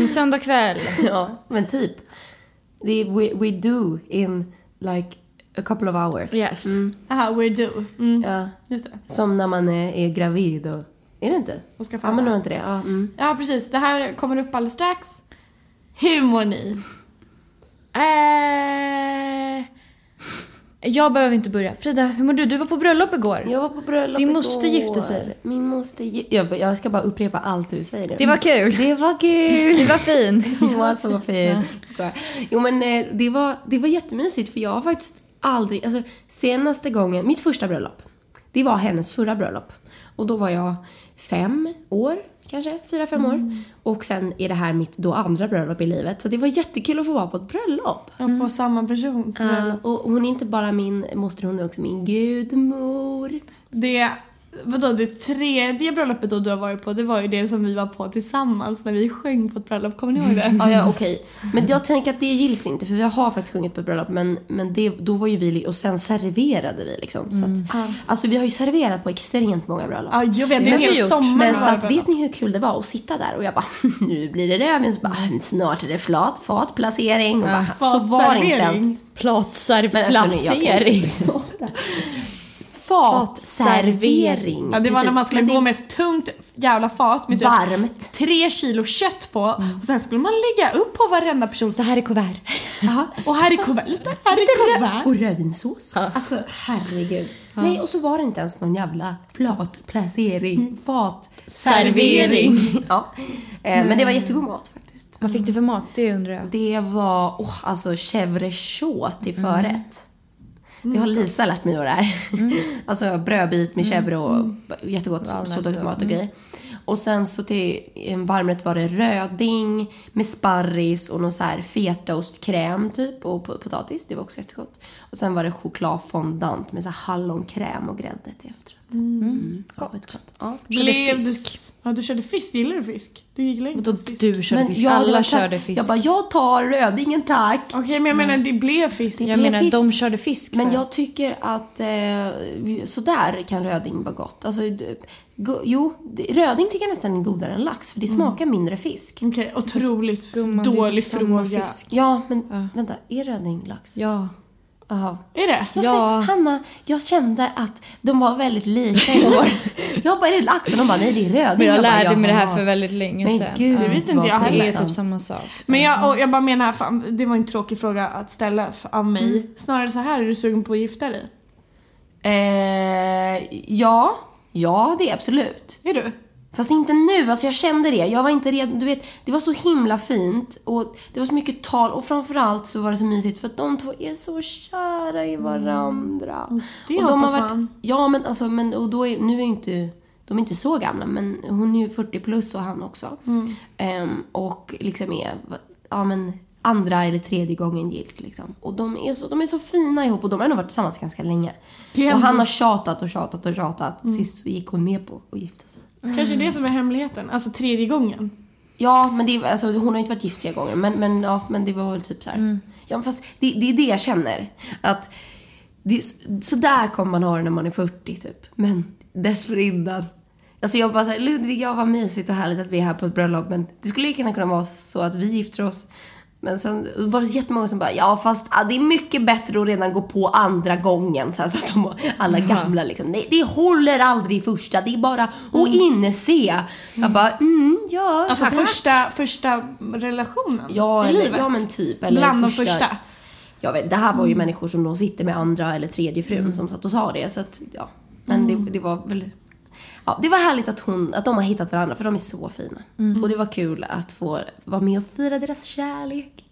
från söndag kväll. Ja, men typ. Det we, we do in like a couple of hours. Yes. Aha, we're do. Mm. Ja. Just det. Som när man är, är gravid och... Är det inte? Och ska Ja, men det var inte det. Ja, mm. Ja, precis. Det här kommer upp alldeles strax. Hur mår ni? Eh, jag behöver inte börja. Frida, hur mår du? Du var på bröllop igår. Jag var på bröllop Din moster igår. gifte sig. Min moster jag, jag ska bara upprepa allt du säger. Det var kul. Det var kul! Du var fin. Hon var så fin. Jo men eh, det var, det var jättemysigt för jag har faktiskt aldrig, alltså senaste gången, mitt första bröllop, det var hennes förra bröllop. Och då var jag fem år, kanske, fyra, fem år. Och sen är det här mitt då andra bröllop i livet. Så det var jättekul att få vara på ett bröllop. Ja, på samma person. så Ja, och hon är inte bara min moster, hon är också min gudmor. Det, vadå, det tredje bröllopet då du har varit på, det var ju det som vi var på tillsammans när vi sjöng på ett bröllop. Kommer ni ihåg det? Ja, ja okej. Men jag tänker att det gills inte för vi har faktiskt sjungit på ett bröllop men, men det, då var ju vi, och sen serverade vi liksom. Så att, Alltså vi har ju serverat på extremt många bröllop. Ja, jag vet. Det är en Men hel så- sommar Men så att, vet ni hur kul det var att sitta där och jag bara nu blir det rödvin så bara snart är det flat, fatplacering och bara, så var det inte ens. Men alltså, nu, jag kan- Fatservering. Ja, det var när Precis. man skulle det gå med ett tungt jävla fat med typ varmt. tre kilo kött på och sen skulle man lägga upp på varenda person så här är kuvert. Och här är kuvert, lite här är kuvert. Och rödvinssås. Alltså herregud. Nej, och så var det inte ens någon jävla flatplacering. Fatservering. ja. Eh, men det var jättegod mat faktiskt. Vad fick du för mat? Det undrar jag. Det var oh, alltså chèvre chaud till förrätt. Det har Lisa lärt mig vad det är. alltså brödbit med chèvre och jättegott Valnöt sådär och- tomat och grejer. Och sen så till en varmrätt var det röding med sparris och någon så här fetaostkräm typ och po- potatis. Det var också jättegott. Och sen var det chokladfondant med så här hallonkräm och grädde till efterrätt. Mm. Gott. gott. Ja. Blev fisk. Du, ja, du körde fisk. Gillar du fisk? Du gillar inte Då fisk. du körde fisk. ja, det var Alla tack. körde fisk. Jag bara, jag tar rödingen tack. Okej, men jag menar det blev fisk. jag blev menar, fisk. de körde fisk. Men sa jag tycker att eh, sådär kan röding vara gott. Alltså, go, jo, det- röding tycker jag nästan är godare än lax för det smakar mindre fisk. Okej, otroligt Gumman, det dålig fråga. fisk. Ja, men vänta, är röding lax? Ja. Jaha. Är det? Ja, Ja. För, Hanna, jag kände att de var väldigt lika igår. jag bara, är det lax? Och de bara, nej det är röding. Men jag bara, lärde mig det här för väldigt länge Men sedan. gud, Det visste inte jag Det heller. är pinsamt. typ samma sak. Men jag, och jag bara menar, fan, det var en tråkig fråga att ställa av mig. Snarare så här, är du sugen på att gifta dig? Eh, ja, ja det är absolut. Är du? Fast inte nu, alltså jag kände det. Jag var inte redo. Du vet, det var så himla fint och det var så mycket tal och framförallt så var det så mysigt för att de två är så kära i varandra. Mm. Det och de har varit, man. Ja, men alltså, men och då är, nu är inte, de är inte så gamla, men hon är ju 40 plus och han också. Mm. Ehm, och liksom är, ja men andra eller tredje gången gilt liksom. Och de är, så, de är så fina ihop och de har nog varit tillsammans ganska länge. Och han har tjatat och tjatat och tjatat. Mm. Sist så gick hon med på att gifta sig. Kanske det som är hemligheten. Alltså tredje gången. Ja, men det, alltså, hon har ju inte varit gift tre gånger, men, men, ja, men det var väl typ så här. Ja, men fast det, det är det jag känner. Att det, så där kommer man ha det när man är 40 typ. Men dessförinnan. Alltså jag bara såhär, Ludvig, ja vad mysigt och härligt att vi är här på ett bröllop, men det skulle lika gärna kunna vara så att vi gifter oss. Men sen var det jättemånga som bara, ja fast ja, det är mycket bättre att redan gå på andra gången. Så, här, så att de alla gamla liksom, nej det håller aldrig i första, det är bara att inse. Jag bara, mm, ja. Alltså första, första relationen Ja, i eller, livet. ja men typ. Eller Bland de första. Jag vet, det här var ju människor som då sitter med andra eller tredje frun som satt och sa det. Så att, ja. Men det, det var väl... Ja, det var härligt att, hon, att de har hittat varandra för de är så fina. Och det var kul att få vara med och fira deras kärlek.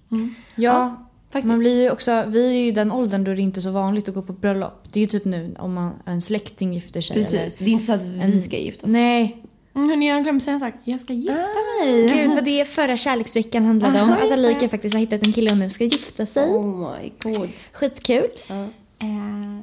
Ja, faktiskt. man blir ju också, vi är ju i den åldern då det inte är så vanligt att gå på bröllop. Det är ju typ nu om man, en släkting gifter sig. Precis. Det är inte så att vi ska gifta oss. Nej. Mm, hörni, jag glömde säga en sak. Jag ska gifta Ah. mig. Gud vad det förra kärleksveckan handlade om. Att Alika faktiskt har hittat en kille och nu ska gifta sig. Oh my god. Skitkul. Eh,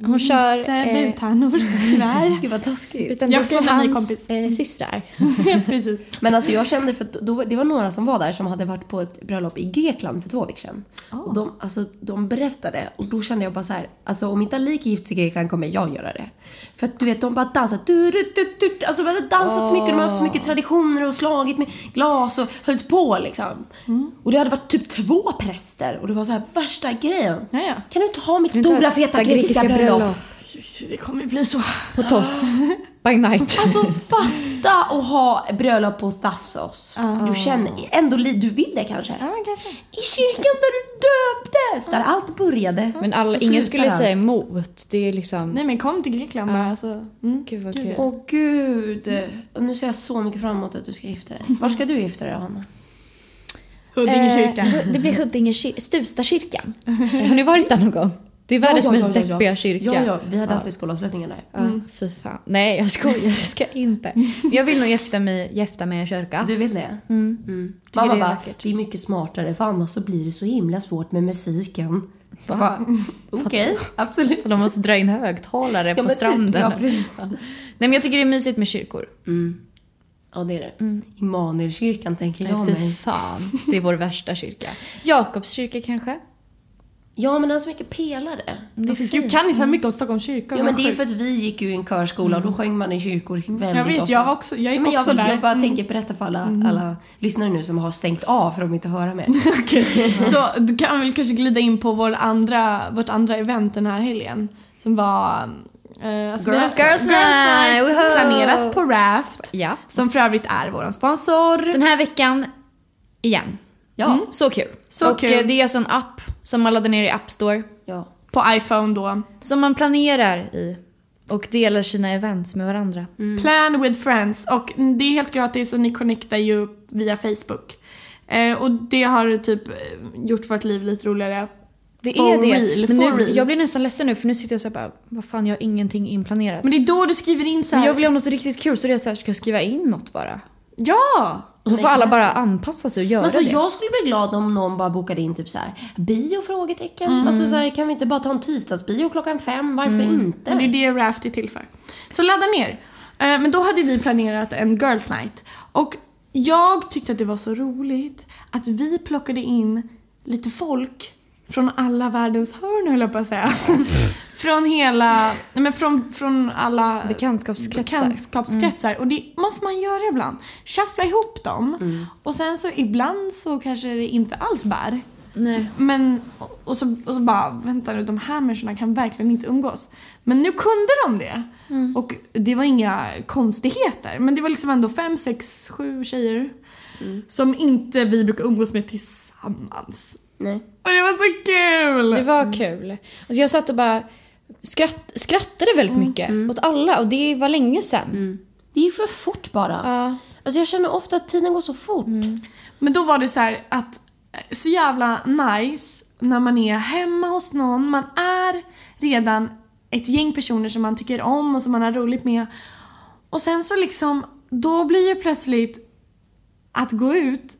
Hon kör, Inte eh, brudtärnor, tyvärr. Gud vad taskigt. Utan Jag det ny hans kompis. eh, systrar. Precis. Men alltså jag kände, för att då, det var några som var där som hade varit på ett bröllop i Grekland för två veckor sedan. Och de, alltså, de berättade och då kände jag bara så här, alltså om inte Alika gift sig i Grekland kommer jag göra det. För att du vet, de bara dansat, du, du, du, du, alltså de hade dansat så mycket, de har haft så mycket traditioner och slagit med glas och höll på liksom. Och det hade varit typ två präster och det var så här värsta grejen. Ja, ja. Kan du inte ha mitt stora feta grekiska, bröllop? Det kommer bli så. På Toss. By night. Alltså fatta att ha bröllop på Thassos. Du känner ändå du vill det kanske? Ja, men kanske. I kyrkan där du döptes, där allt började. Men alla, ingen skulle allt. säga emot. Det är liksom... Nej men kom till Grekland bara. Alltså. Mm. Gud vad kul. ja. Åh gud. Och nu ser jag så mycket fram emot att du ska gifta dig. Var ska du gifta dig Hanna? Huddinge kyrka. Eh, det blir Huddinge kyr- Stuvstakyrkan. Har ni varit där någon gång? Det är världens mest deppiga kyrka. Ja, ja, vi hade alltid skolavslutningen där. Ja, fy fan. Nej, jag skojar. Jag ska inte. Jag vill nog gifta mig, gifta mig i en kyrka. Du vill det? Mm. Mm. Mamma det är bara, vackert. det är mycket smartare för annars så blir det så himla svårt med musiken. Jag Okej, absolut. De måste dra in högtalare på men typ, stranden. ja, precis. Nej, men jag tycker det är mysigt med kyrkor. Ja, det är det. Immanuelskyrkan tänker jag Mm. Nej, fy mig. fan. Det är vår värsta kyrka. Jakobskyrka kanske? Ja, men den har så mycket pelare. Det är fint. Gud, kan ni så mycket om Stockholms kyrka? Ja, men det är för att vi gick ju i en körskola och då sjöng man i kyrkor väldigt Jag vet, ofta. jag var också, jag Ja, gick men jag, också där. Mm. jag bara tänker berätta för alla, alla lyssnare nu som har stängt av för att de inte hör mer. Så du kan väl kanske glida in på vår andra, vårt andra event den här helgen. Som var... Eh, alltså Girls- vi har- Girls Night! Planerat på Raft. Ja. Som för övrigt är vår sponsor. Den här veckan, igen. Ja. Så kul. Så och kul. eh, det är alltså en app som man laddar ner i App Store. ja. På iPhone då. Som man planerar i. Och delar sina events med varandra. Plan with friends. Och det är helt gratis och ni connectar ju via Facebook. Eh, och det har typ eh, gjort vårt liv lite roligare. Det For är det. real, Men nu, real. jag blir nästan ledsen nu för nu sitter jag så här bara, vad fan jag har ingenting inplanerat. Men det är då du skriver in så Men här. jag vill ha något riktigt kul så det är så här, ska jag skriva in något bara? Ja! Och så får alla bara anpassa sig och göra Men alltså, det. jag skulle bli glad om någon bara bokade in typ så här bio? Frågetecken. Mm. Alltså, så här, kan vi inte bara ta en tisdagsbio klockan fem? Varför Mm. inte? Men det är det Raft är till för. Så ladda ner. Eh, Men då hade vi planerat en Girls Night. Och jag tyckte att det var så roligt att vi plockade in lite folk från alla världens hörn höll jag på att säga. från hela, nej men från, från alla Bekantskapskretsar. bekantskapskretsar. Och det måste man göra ibland. Shuffla ihop dem. Och sen så ibland så kanske det inte alls bär. Nej. Men, och så, och så bara, vänta nu, de här människorna kan verkligen inte umgås. Men nu kunde de det. Och det var inga konstigheter. Men det var liksom ändå fem, sex, sju tjejer som inte vi brukar umgås med tillsammans. Nej. Och det var så kul! Det var kul. Alltså jag satt och bara skratt, skrattade väldigt mycket åt alla och det var länge sedan. Det är ju för fort bara. Ja. Alltså, jag känner ofta att tiden går så fort. Men då var det så här att eh, så jävla nice när man är hemma hos någon. Man är redan ett gäng personer som man tycker om och som man har roligt med. Och sen så liksom, då blir ju plötsligt att gå ut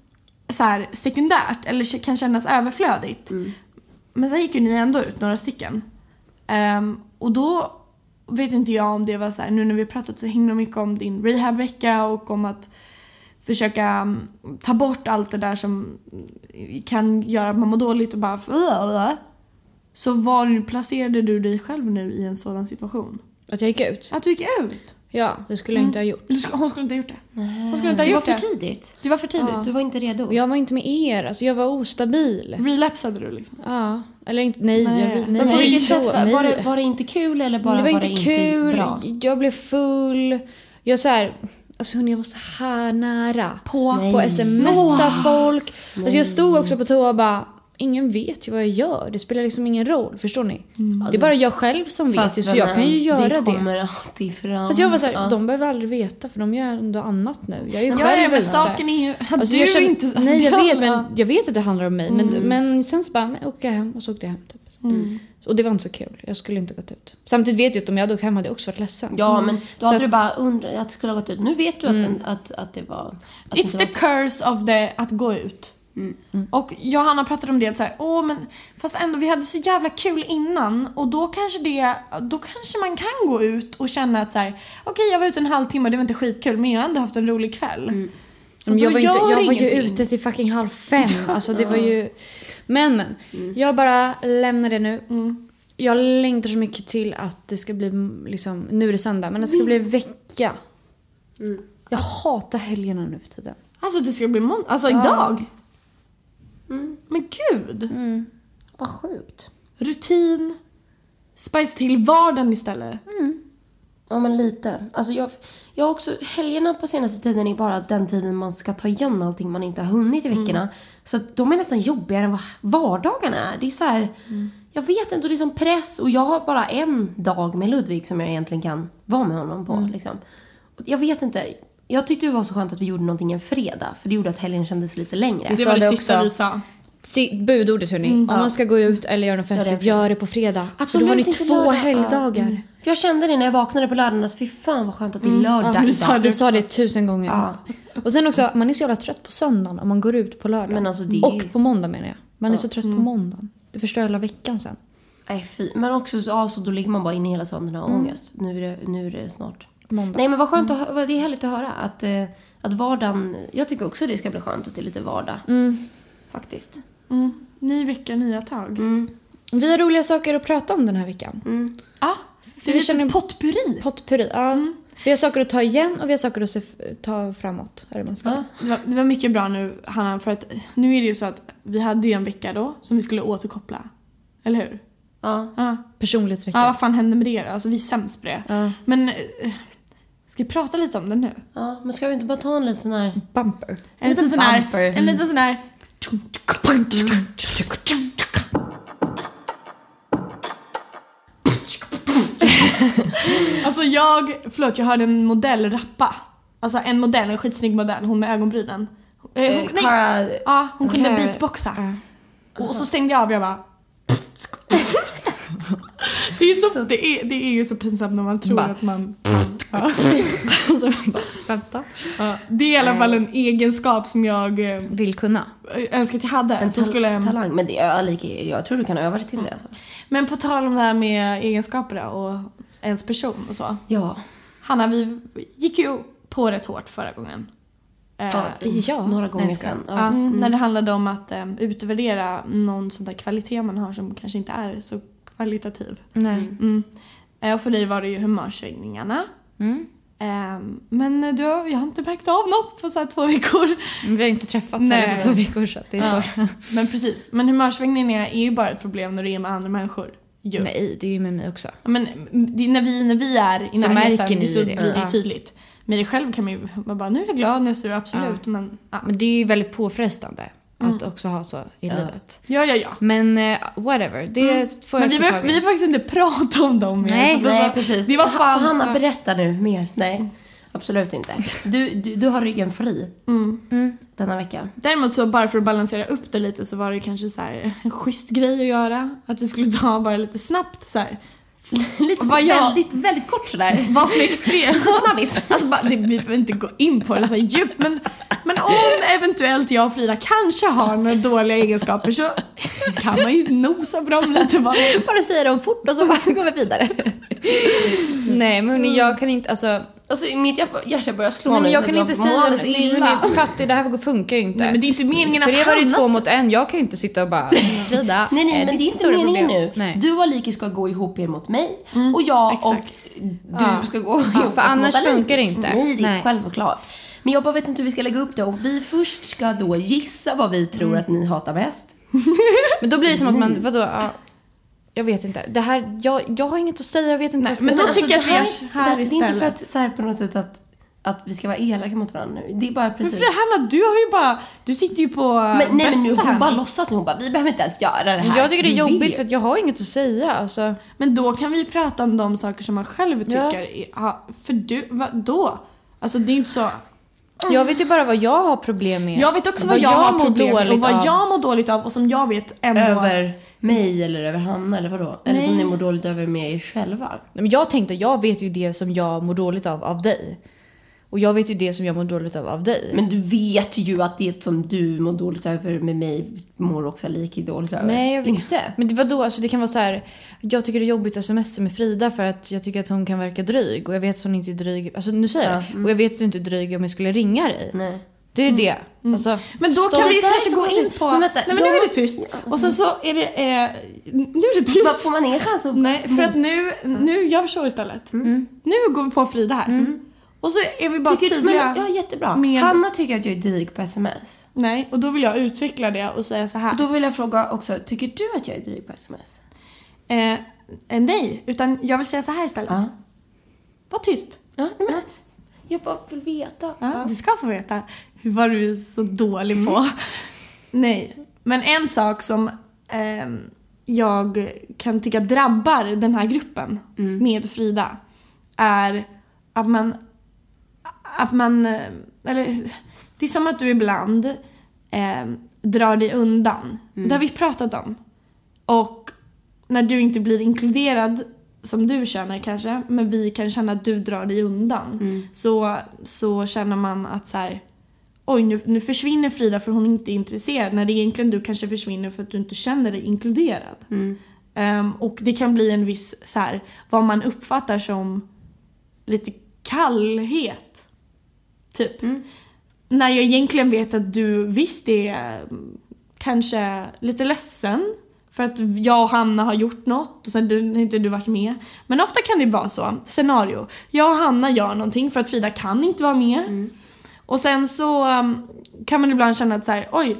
så här sekundärt eller kan kännas överflödigt. Men sen gick ju ni ändå ut, några stycken. Ehm, och då vet inte jag om det var så här, nu när vi har pratat så himla mycket om din rehabvecka och om att försöka mm, ta bort allt det där som kan göra att man mår dåligt och bara så var placerade du dig själv nu i en sådan situation? Att jag gick ut? Att du gick ut? Ja, det skulle jag inte ha gjort. Du ska, hon skulle inte ha gjort det. Hon skulle inte ha Det var gjort för det. tidigt. Det var för tidigt. Du var inte redo. Och jag var inte med er, alltså jag var ostabil. Relapsade du liksom? Ja, eller inte, nej. Nej. Jag, nej, Men på vilket sätt? så- Var, nej. var, det, var det inte kul eller bara det var inte kul, bra? jag blev full. Jag så här, alltså hörni, jag var så här nära. På? Nej. På smsa folk. Alltså jag stod också på toa och bara, ingen vet ju vad jag gör. Det spelar liksom ingen roll, förstår ni? Det är bara jag själv som vet det, så jag kan ju göra det. kommer alltid fram. Fast jag var såhär, Ja. de behöver aldrig veta för de gör ändå annat nu. Jag är ju Ja, själv ja, men saken är ju Alltså, du jag känner, inte... Alltså, nej jag vet, men jag vet att det handlar om mig. Men, men sen så bara, nej, åker jag hem och så åkte jag hem. Typ. Och det var inte så kul. Jag skulle inte gått ut. Samtidigt vet jag att om jag hade åkt hem hade jag också varit ledsen. Ja, men då Så hade du att- bara undrat att det skulle ha gått ut. Nu vet du att, den, att, att det var... Att It's det the var- curse of the att gå ut. Och jag och Hanna pratade om det så här, åh men fast ändå vi hade så jävla kul innan och då kanske det, då kanske man kan gå ut och känna att så här, okej jag var ute en halvtimme det var inte skitkul men jag har ändå haft en rolig kväll. Så Men jag var, inte, jag var ju ute till fucking halv fem. Alltså det var ju... Men men. Jag bara lämnar det nu. Jag längtar så mycket till att det ska bli mm, liksom, nu är det söndag, men att det ska bli vecka. Jag hatar helgerna nu för tiden. Alltså det ska bli måndag, alltså idag. Men gud. Vad sjukt. Rutin. Spice till vardagen istället. Ja, men lite. Alltså jag, jag har också, helgerna på senaste tiden är bara den tiden man ska ta igen allting man inte har hunnit i veckorna. Så att de är nästan jobbigare än vad vardagarna är. Det är så här, jag vet inte, och det är som press och jag har bara en dag med Ludvig som jag egentligen kan vara med honom på. Liksom. Och Jag vet inte, jag tyckte det var så skönt att vi gjorde någonting en fredag för det gjorde att helgen kändes lite längre. Det var det det sista vi sa. Si- budordet hörni. Om man ska gå ut eller göra något festligt, fredag. gör det på fredag. För Absolut då har ni två lördag. helgdagar. Ja. För jag kände det när jag vaknade på lördagen att fy fan vad skönt att det är lördag Ja, vi sa Vi sa det tusen gånger. Ja. Och sen också, man är så jävla trött på söndagen om man går ut på lördag. Men alltså, det Och på måndag menar jag. Man är så trött på måndagen. Det förstör hela veckan sen. Nej fy. Men också så, ja, så då ligger man bara inne hela söndagen och har ångest. Nu är, det, nu är det snart. Måndag. Nej men vad skönt att hö- det är härligt att höra att, eh, att vardagen, jag tycker också det ska bli skönt att det är lite vardag. Faktiskt. Mm. Ny vecka, nya tag. Vi har roliga saker att prata om den här veckan. Ja, det Vi är lite känner- potpurri. Potpurri. Ja. Vi har saker att ta igen och vi har saker att ta framåt. Det man ska säga. Det var, det var mycket bra nu Hanna för att nu är det ju så att vi hade ju en vecka då som vi skulle återkoppla. Eller hur? Ja. Ja. Personlighetsvecka. Ja, vad fan hände med det då? Alltså vi är sämst på det. Ja. Men eh, ska vi prata lite om det nu? ja. Men ska vi inte bara ta en liten sån här... Bumper. En liten sån här... En liten sån här... Alltså jag, förlåt jag hörde en modell rappa. Alltså en modell, en skitsnygg modell, hon med ögonbrynen. Eh, Eh, hon, nej, Cara... ja, hon kunde beatboxa. Och så stängde jag av och jag bara... Det är, så, det, är, det är ju så pinsamt när man tror Bara- att man... Ja. så man bara, vänta. Ja, det är i alla fall en egenskap som jag eh, Vill kunna. önskar att jag hade. En så tal- skulle, talang. Men det är lika, jag tror du kan öva dig till det alltså. men på tal om det här med egenskaper och ens person och så. Ja. Hanna, vi gick ju på rätt hårt förra gången. Eh, Ja. Några gånger jag sen. Ja. mm, När det handlade om att eh, utvärdera någon sån där kvalitet man har som kanske inte är så kvalitativ. Nej. Mm. Eh, och för dig var det ju humörsvängningarna. Mm. Eh, men du, jag har inte märkt av något på så två veckor. Men Vi har ju inte träffats heller på två veckor så det är Ja, svårt. men precis. Men humörsvängningar är ju bara ett problem när du är med andra människor. Ju. Nej, det är ju med mig också. Ja, Men när, vi, när vi är i Så närheten ni så det. blir det Ja. tydligt. Med dig själv kan man ju man bara, nu är jag glad, nu är jag sur, absolut. Men, ja. Men det är ju väldigt påfrestande att också ha så i livet. ja, ja, ja. Men eh, whatever, det får jag Men vi var, vi har faktiskt inte pratat om dem mer. Nej, Nej, alltså, precis. Det var fan... Hanna, berätta nu mer. Nej, absolut inte. Du, du, du har ryggen fri Mm. denna vecka. Däremot så bara för att balansera upp det lite så var det kanske så här en schysst grej att göra. Att vi skulle ta bara lite snabbt så här. Lite Vad jag- väldigt, väldigt kort sådär. Vad som är extremt. Snabbis. Alltså bara, det, vi behöver inte gå in på det så djupt men, men om eventuellt jag och Frida kanske har några dåliga egenskaper så kan man ju nosa på dem lite bara. bara säga dem fort och så bara går vi vidare. Nej men hörni, jag kan inte, alltså. Alltså mitt hjärta- börjar slå Nej, men jag så kan inte säga det. Nej, illa. Fattig, det här funkar ju inte. Nej men det är inte meningen För att det var det ju två ska- mot en. Jag kan ju inte sitta och bara Frida, Nej, nej, eh, men ditt det är inte meningen problem." nu. Nej. Du och Aliki ska gå ihop er mot mig och jag exakt. och du Ja. ska gå ihop för oss annars funkar det inte. Nej, det är Nej. självklart. Men jag bara vet inte hur vi ska lägga upp det och vi först ska då gissa vad vi tror Mm. att ni hatar mest. Men då blir det som att man, vadå? Ja, jag vet inte. Det här, jag, jag har inget att säga, jag vet inte Nej, vad jag men ska då säga. tycker jag att vi så här det, det är inte för att så här på något sätt att, att vi ska vara elaka mot varandra nu. Det är bara Men precis. för Hanna, du har ju bara, du sitter ju på Men, nej men nu hon här. bara låtsas nu. Hon bara, vi behöver inte ens göra det här. Jag tycker det är Vi jobbigt vet. för att jag har inget att säga. Alltså, Men då kan vi prata om de saker som man själv Ja. tycker är, ha, för du, vadå? Alltså det är inte så... jag vet ju bara vad jag har problem med. Jag vet också vad, jag, har mår problem med och vad av. jag mår dåligt av och som jag vet ändå... Över mig eller över Hanna eller vadå? Eller som Nej. ni mår dåligt över med er själva. Nej, Men jag tänkte, jag vet ju det som jag mår dåligt av, av dig. Och jag vet ju det som jag mår dåligt av av dig. Men du vet ju att det som du mår dåligt över med mig mår också lika dåligt över. Nej, jag vet Inte? Men det var då, alltså det kan vara så här. Jag tycker det är jobbigt att smsa med Frida för att jag tycker att hon kan verka dryg. Och jag vet att hon inte är dryg. Alltså nu säger jag det. Och jag vet att du inte är dryg om jag skulle ringa dig. Nej. Det är det. Alltså, Men då kan vi är kanske gå in på... Men vänta, nej men nu jag är måste- tyst. Och sen så är det... Eh, nu är Vad tyst. Får man en chans att... Nej, för att nu, nu gör vi så istället. Nu går vi på Frida här. Och så är vi bara Tycker, men, tydliga. ja, jättebra. med- Hanna tycker att jag är dryg på sms. Nej, och då vill jag utveckla det och säga så här. Och då vill jag fråga också, tycker du att jag är dryg på sms? Eh, eh, nej, utan jag vill säga så här istället. Ja. Var tyst. Ja, nej, men, jag bara vill veta. Ja, Du ska få veta hur var du så dålig på. Nej, men en sak som ehm, jag kan tycka drabbar den här gruppen med Frida är att man, att man, eh, eller det är som att du ibland eh, drar dig undan. Det har vi pratat om. Och när du inte blir inkluderad som du känner kanske, men vi kan känna att du drar dig undan. Så, så känner man att så här, oj nu, nu försvinner Frida för hon är inte intresserad. När det egentligen du kanske försvinner för att du inte känner dig inkluderad. Ehm, och det kan bli en viss, så här, vad man uppfattar som lite kallhet. Typ. När jag egentligen vet att du visst är mm, kanske lite ledsen för att jag och Hanna har gjort något och sen du- har inte du varit med. Men ofta kan det vara så. Scenario. Jag och Hanna gör någonting för att Frida kan inte vara med. Och sen så um, kan man ibland känna att så här, oj,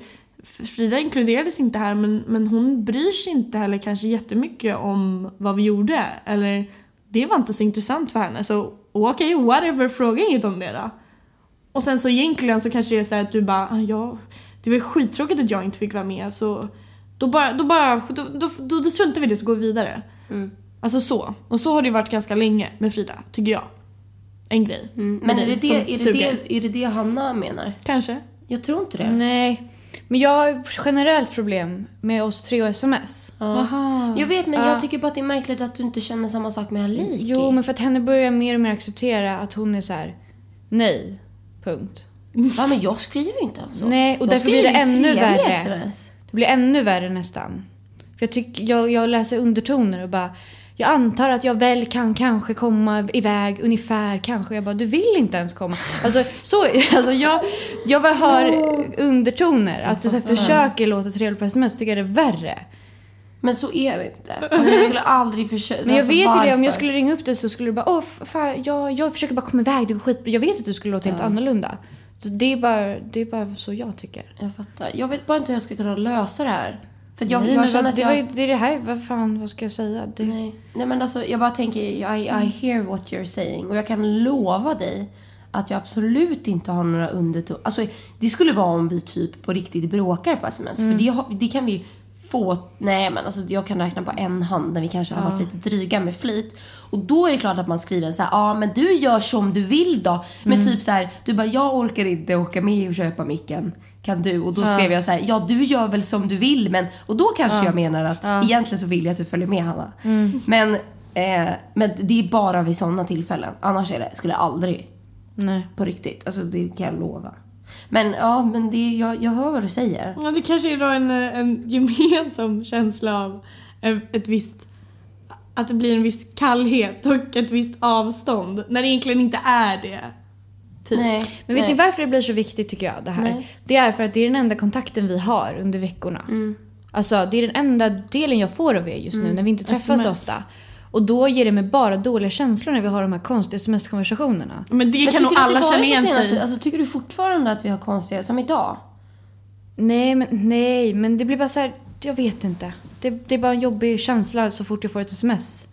Frida inkluderades inte här men, men hon bryr sig inte heller kanske jättemycket om vad vi gjorde. Eller det var inte så intressant för henne så okej, whatever, fråga inget om det då. Och sen så egentligen så kanske det är så här att du bara, ah, ja, det var skittråkigt att jag inte fick vara med så då bara, då bara, då, då, då, då struntar vi i det så går vi vidare. Alltså så. Och så har det varit ganska länge med Frida, tycker jag. En grej. Mm. Men är det det, är, det det, är det det Hanna menar? Kanske. Jag tror inte det. Nej. Men jag har generellt problem med oss tre och sms. Aha. Jag vet, men jag tycker bara att det är märkligt att du inte känner samma sak med Aliki. Jo, men för att henne börjar mer och mer acceptera att hon är så här. nej. Punkt. Ja, men jag skriver inte så. Nej, och Jag därför blir det ännu värre. SMS. Det blir ännu värre nästan. För jag, tycker, jag, jag läser undertoner och bara jag antar att jag väl kan kanske komma iväg ungefär kanske. Jag bara du vill inte ens komma. Alltså, så, alltså jag, jag bara hör undertoner. Att du så försöker låta trevlig på sms tycker jag det är värre. Men så är det inte. Alltså, jag skulle aldrig försöka. Men jag alltså, vet ju det, om varför? jag skulle ringa upp dig så skulle du bara åh fan, jag, jag försöker bara komma iväg, det går skitbra. Jag vet att du skulle låta helt annorlunda. Så det är, bara, det är bara så jag tycker. Jag fattar. Jag vet bara inte hur jag ska kunna lösa det här. För jag, Nej, jag känner att det, jag... ju, det är det här, vad fan, vad ska jag säga? Det, Nej. Nej men alltså jag bara tänker, I, I hear what you're saying. Och jag kan lova dig att jag absolut inte har några undertoner. Alltså det skulle vara om vi typ på riktigt bråkar på sms. För det, det kan vi få, nej men alltså jag kan räkna på en hand när vi kanske har varit lite dryga med flit. Och då är det klart att man skriver så här, ja ah, men du gör som du vill då. Men typ så här, du bara jag orkar inte åka med och köpa micken. Kan du? Och då skrev jag så här, ja du gör väl som du vill men... Och då kanske jag menar att egentligen så vill jag att du följer med Hanna. Men, eh, men det är bara vid sådana tillfällen. Annars är det, skulle jag aldrig nej. på riktigt. Alltså det kan jag lova. Men ja, men det, jag, jag hör vad du säger. Ja, det kanske är då en, en gemensam känsla av ett visst... Att det blir en viss kallhet och ett visst avstånd. När det egentligen inte är det. Typ. Nej. Men vet nej. ni varför det blir så viktigt tycker jag det här? Nej. Det är för att det är den enda kontakten vi har under veckorna. Alltså det är den enda delen jag får av er just nu när vi inte träffas SMS. ofta. Och då ger det mig bara dåliga känslor när vi har de här konstiga sms-konversationerna. Men det Men kan nog alla känna igen sig. Alltså, tycker du fortfarande att vi har konstiga, som idag? Nej, men, nej, men det blir bara så här, jag vet inte. Det, det är bara en jobbig känsla så fort jag får ett sms.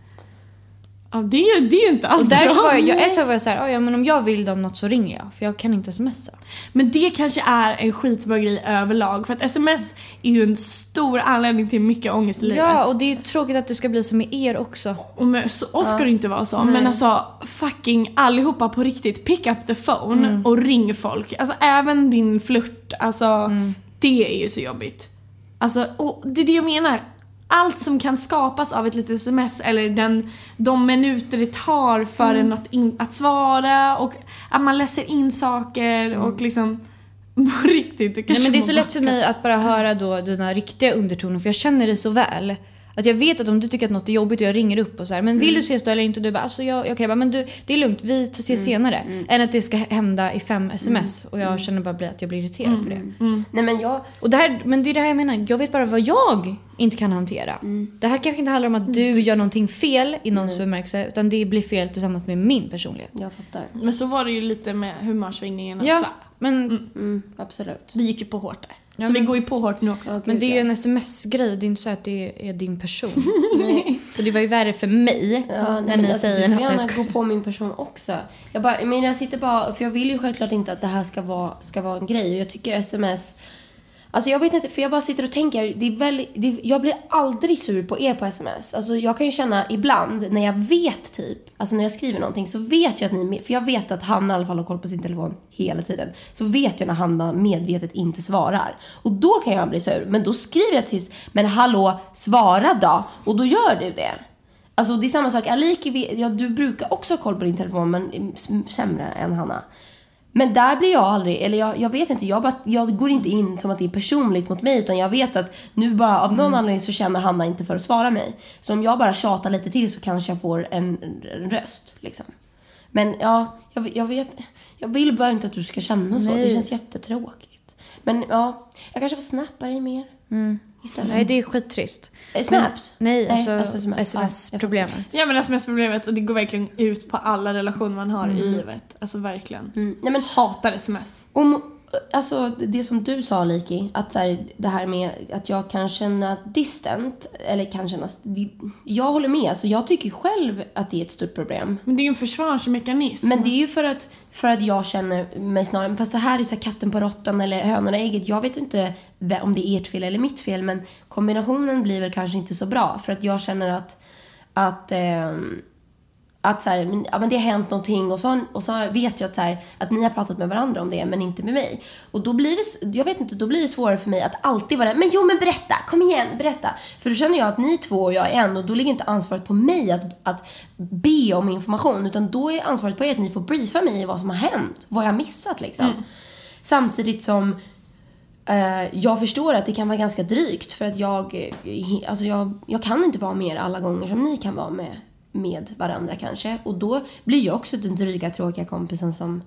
Ja, det är ju, det är ju inte alls Och därför bra. var jag, jag, ett tag var jag så här, "Ah, ja men om jag vill dem något så ringer jag. För jag kan inte smsa. Men det kanske är en skitbra grej överlag. För att sms är ju en stor anledning till mycket ångest i livet. Ja, och det är tråkigt att det ska bli så med er också. Och med så, oss ska det inte vara så. Men alltså fucking allihopa på riktigt. Pick up the phone Mm. och ring folk. Alltså även din flört. Alltså Mm. det är ju så jobbigt. Alltså och det är det jag menar. Allt som kan skapas av ett litet sms eller den, de minuter det tar för en att, in, att svara och att man läser in saker och liksom på riktigt. Det, Nej, men det är så lätt för mig att bara höra då dina riktiga undertoner för jag känner dig så väl. Att jag vet att om du tycker att något är jobbigt och jag ringer upp och så här, men vill du ses då eller inte? Du bara, alltså jag, jag bara, men du, det är lugnt, vi ses senare. Än att det ska hända i fem sms och jag känner bara att jag blir irriterad på det. Nej men jag, Och det här, men det är det här jag menar, jag vet bara vad jag inte kan hantera. Det här kanske inte handlar om att du gör någonting fel i någons bemärkelse utan det blir fel tillsammans med min personlighet. jag fattar. Men så var det ju lite med humörsvängningen Ja, men, Mm, absolut. Vi gick ju på hårt där. Ja, så vi men- går ju på hårt nu också. Ja, men det är ju en sms-grej, det är inte så att det är din person. så det var ju värre för mig Ja, när ni alltså, säger något. Jag ska- gå på min person också. Jag, bara, men jag sitter bara, för jag vill ju självklart inte att det här ska vara, ska vara en grej. Och jag tycker sms... Alltså jag vet inte, för jag bara sitter och tänker, det är väldigt, det, jag blir aldrig sur på er på sms. Alltså jag kan ju känna ibland när jag vet typ, alltså när jag skriver någonting så vet jag att ni, för jag vet att Hanna i alla fall har koll på sin telefon hela tiden. Så vet jag när Hanna medvetet inte svarar. Och då kan jag bli sur, men då skriver jag till men hallå, svara då! Och då gör du det. Alltså det är samma sak, Aliki, vet- ja, du brukar också ha koll på din telefon men mm, sämre än Hanna. Men där blir jag aldrig, eller jag, jag vet inte, jag, bara, jag går inte in som att det är personligt mot mig utan jag vet att nu bara av någon anledning så känner Hanna inte för att svara mig. Så om jag bara tjatar lite till så kanske jag får en, en röst liksom. Men ja, jag, jag vet, jag vill bara inte att du ska känna så, det Nej. känns jättetråkigt. Men ja, jag kanske får snappa dig mer istället. Nej, det är skittrist. Snaps? Nej, Nej, alltså, alltså sms. Ja, sms-problemet. Ja men sms-problemet och det går verkligen ut på alla relationer man har i livet. Alltså verkligen. Mm. Nej, men Hatar sms. Och, alltså det som du sa Liki, att så här, det här med att jag kan känna distant, eller kan känna... Jag håller med, alltså jag tycker själv att det är ett stort problem. Men det är ju en försvarsmekanism. Men det är ju för att, för att jag känner mig snarare, fast det här är så här katten på råttan eller hönan och ägget. Jag vet inte om det är ert fel eller mitt fel, men kombinationen blir väl kanske inte så bra. För att jag känner att, att ehm, att så här, men, ja, men det har hänt någonting och så, och så vet jag att, så här, att ni har pratat med varandra om det men inte med mig. Och då blir det, jag vet inte, då blir det svårare för mig att alltid vara men jo men berätta, kom igen, berätta. För då känner jag att ni två och jag är en och då ligger inte ansvaret på mig att, att be om information utan då är ansvaret på er att ni får briefa mig i vad som har hänt, vad jag har missat liksom. Samtidigt som Eh, jag förstår att det kan vara ganska drygt för att jag, eh, alltså jag, jag kan inte vara med er alla gånger som ni kan vara med, med varandra kanske. Och då blir jag också den dryga, tråkiga kompisen som,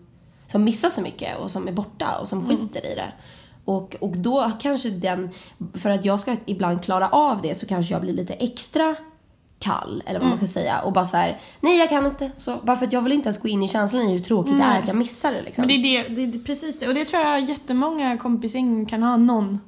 som missar så mycket och som är borta och som skiter i det. Och, och då kanske den, för att jag ska ibland klara av det så kanske jag blir lite extra kall eller vad man ska säga och bara så här: nej jag kan inte. Så, bara för att jag vill inte ens gå in i känslan i hur tråkigt det är att jag missar det liksom. Men det är, det, det, är precis det. Och det tror jag jättemånga kompisgäng kan ha någon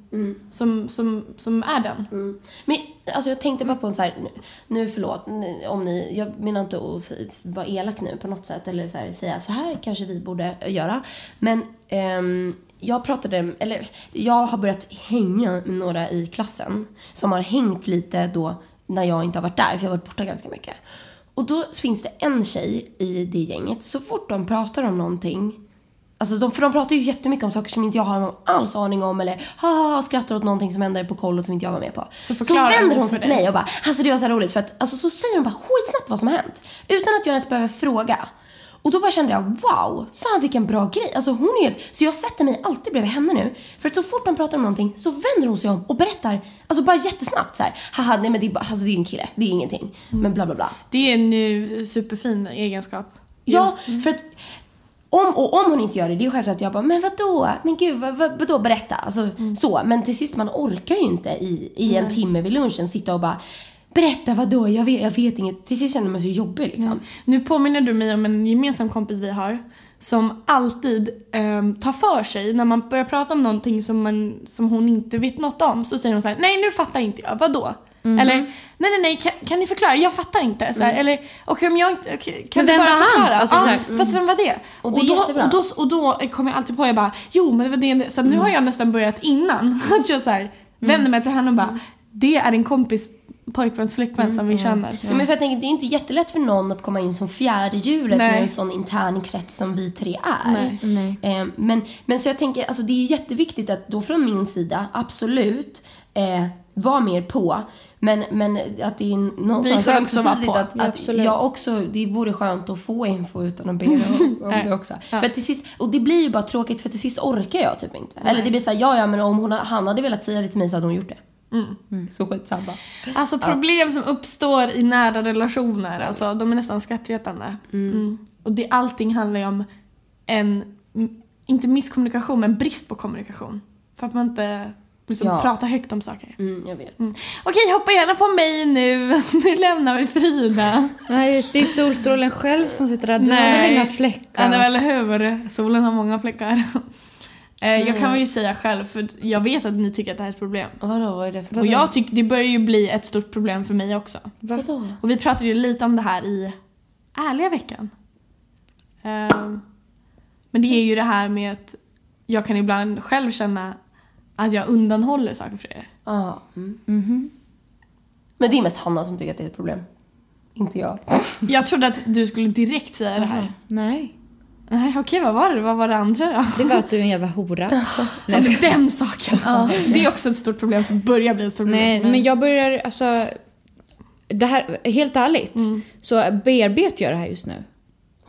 som, som, som är den. Mm. Men alltså jag tänkte bara på en så här, nu, nu förlåt om ni, jag menar inte att vara elak nu på något sätt eller så här, säga så här kanske vi borde göra. Men ehm, jag pratade, eller jag har börjat hänga med några i klassen som har hängt lite då när jag inte har varit där för jag har varit borta ganska mycket. Och då finns det en tjej i det gänget, så fort de pratar om någonting Alltså de, för de pratar ju jättemycket om saker som inte jag har någon alls aning om eller ha skrattar åt någonting som händer på kollo som inte jag var med på. Så Så, vänder hon sig till mig och bara alltså det var så roligt för att alltså så säger hon bara skitsnabbt vad som har hänt. Utan att jag ens behöver fråga. Och då bara kände jag wow, fan vilken bra grej. Alltså hon är ju, så jag sätter mig alltid bredvid henne nu. För att så fort de pratar om någonting så vänder hon sig om och berättar, alltså bara jättesnabbt så här. Haha nej men det är bara, alltså det är en kille, det är ingenting. Men bla bla bla. Det är en eh, superfin egenskap. Ja, för att om, och om hon inte gör det, det är självklart att jag bara, men vadå? Men gud, vad, vad, vadå berätta? Alltså så. Men till sist, man orkar ju inte i, i en timme vid lunchen sitta och bara, berätta vadå? Jag vet, jag vet inget. Till sist känner man sig jobbig liksom. Nu påminner du mig om en gemensam kompis vi har som alltid ehm, tar för sig när man börjar prata om någonting som, man, som hon inte vet något om så säger hon så här: nej nu fattar inte jag, vadå? Mhm. Eller nej nej nej kan, kan ni förklara? Jag fattar inte. Så här, Eller okej om jag inte, okej, kan Men du vem bara var han? förklara? Alltså, ja, här, Fast vem var det? Och det är då, och, då, och då kommer jag alltid på, jag bara jo men det var det. Så nu har jag nästan börjat innan att jag så här, vänder mig till henne och bara det är en kompis pojkväns flickvän som vi känner. Ja, men för jag tänker, det är inte jättelätt för någon att komma in som fjärde hjulet Nej. i en sån intern krets som vi tre är. Nej. Nej. Eh, men, men så jag tänker, alltså det är jätteviktigt att då från min sida, absolut, eh, vara mer på. Men, men att det är någonstans ömsesidigt på. att, Ja, att absolut. jag också, det vore skönt att få info utan att be om, om det också. För att till sist, och det blir ju bara tråkigt för till sist orkar jag typ inte. Eller det blir såhär, ja ja men om hon, han hade velat säga det till mig så hade hon gjort det. Mm. Så skitsamma. Alltså problem som uppstår i nära relationer, alltså, de är nästan skrattretande. Mm. Och det, allting handlar ju om en, inte misskommunikation, men brist på kommunikation. För att man inte liksom, Ja. pratar högt om saker. Mm, jag vet. Okej, hoppa gärna på mig nu. Nu lämnar vi Frida. Nej, just det är solstrålen själv som sitter där. Du har väl inga fläckar? Ja, nej, eller hur? Solen har många fläckar. Eh, Jag kan väl ju säga själv, för jag vet att ni tycker att det här är ett problem. Och vadå, vad är det för... Och jag tycker det börjar ju bli ett stort problem för mig också. Va? Vadå? Och vi pratade ju lite om det här i ärliga veckan. Ehm, men det är ju det här med att jag kan ibland själv känna att jag undanhåller saker för er. Ja. Mm. Mhm. Men det är mest Hanna som tycker att det är ett problem. Inte jag. Jag trodde att du skulle direkt säga det här. Nej. Nej okej, vad var det? Vad var det andra då? Det var att du är en jävla hora. Nej, Ja, jag men den saken. Det är också ett stort problem som börjar bli ett stort problem Nej, för men jag börjar alltså... Det här, helt ärligt, så bearbetar jag det här just nu.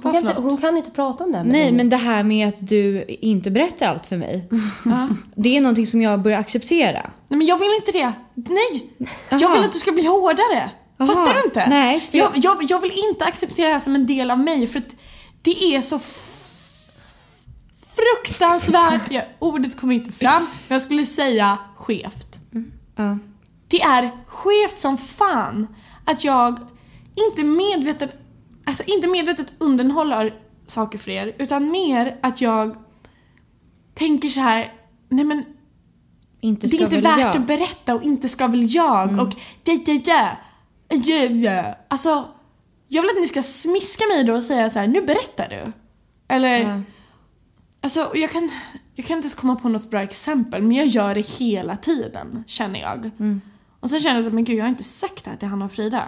Hon kan, för inte, hon kan inte prata om det här med Nej, dig. men det här med att du inte berättar allt för mig. Ja. Det är någonting som jag börjar acceptera. Nej men jag vill inte det. Nej! Jag Aha. vill att du ska bli hårdare. Aha. Fattar du inte? Nej, för jag, jag, jag vill inte acceptera det här som en del av mig för att det är så fruktansvärt, ja, ordet kommer inte fram, men jag skulle säga skevt. Ja. Det är skevt som fan att jag inte medvetet, alltså inte medvetet undanhåller saker för er utan mer att jag tänker så här, nej men Inte det är inte värt jag. att berätta och inte ska väl jag och ja, ja, ja, ja, ja. Alltså, jag vill att ni ska smiska mig då och säga så här: nu berättar du. Eller, Ja. alltså jag kan, jag kan inte ens komma på något bra exempel men jag gör det hela tiden känner jag. Och sen känner jag så här, men gud jag har inte sagt det här till Hanna och Frida.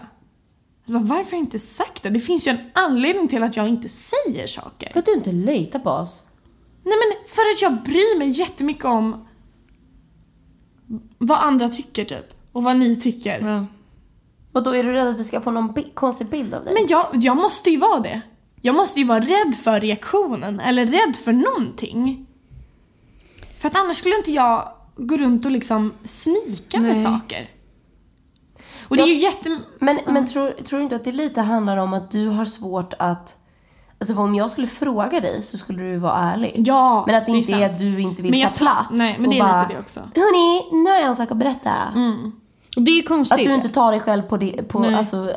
Så bara, varför har jag inte sagt det? Det finns ju en anledning till att jag inte säger saker. För att du inte litar på oss. Nej men för att jag bryr mig jättemycket om vad andra tycker typ. Och vad ni tycker. Ja. Och då är du rädd att vi ska få någon bi- konstig bild av dig? Men jag, jag måste ju vara det. Jag måste ju vara rädd för reaktionen eller rädd för någonting. För att annars skulle inte jag gå runt och liksom snika med Nej. saker. Och det är ju jätte... Men, men tror, tror du inte att det lite handlar om att du har svårt att... Alltså för om jag skulle fråga dig så skulle du vara ärlig. Ja, Men att det inte är, sant. att du inte vill Men ta jag plats. nej, men och det är bara, lite det också. Hörni, nu har jag en sak att berätta. Och det är ju konstigt. Att du inte tar dig själv på, det, på, alltså,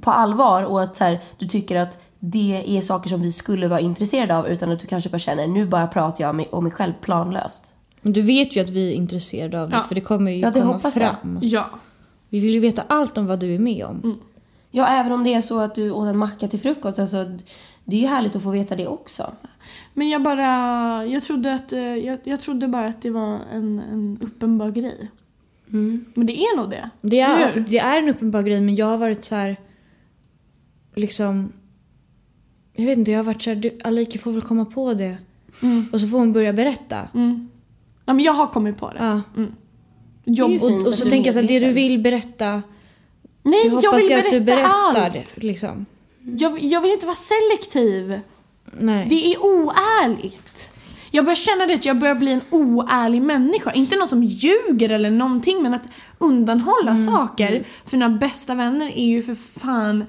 på allvar och att så här, du tycker att det är saker som vi skulle vara intresserade av utan att du kanske bara känner nu bara pratar jag om mig själv planlöst. Men du vet ju att vi är intresserade av det, Ja. för det kommer ju Ja, det komma hoppas jag. fram. Ja. Vi vill ju veta allt om vad du är med om. Ja, även om det är så att du åt en macka till frukost. Alltså, det är ju härligt att få veta det också. Men jag bara... Jag trodde, att, eh, jag, jag trodde bara att det var en, en uppenbar grej. Men det är nog det. Det är, det är en uppenbar grej, men jag har varit så här... Liksom... Jag vet inte, jag har varit så här... du- Alike får väl komma på det. Och så får hon börja berätta. Mm. Ja, men jag har kommit på det. Ja. Jobb. Det Och, och så tänker jag så här, det du vill berätta, Nej, jag hoppas vill jag att du berättar. allt. Liksom. Jag, jag vill inte vara selektiv. Nej. Det är oärligt. Jag börjar känna det att jag börjar bli en oärlig människa. Inte någon som ljuger eller någonting men att undanhålla Mm. saker för mina bästa vänner är ju för fan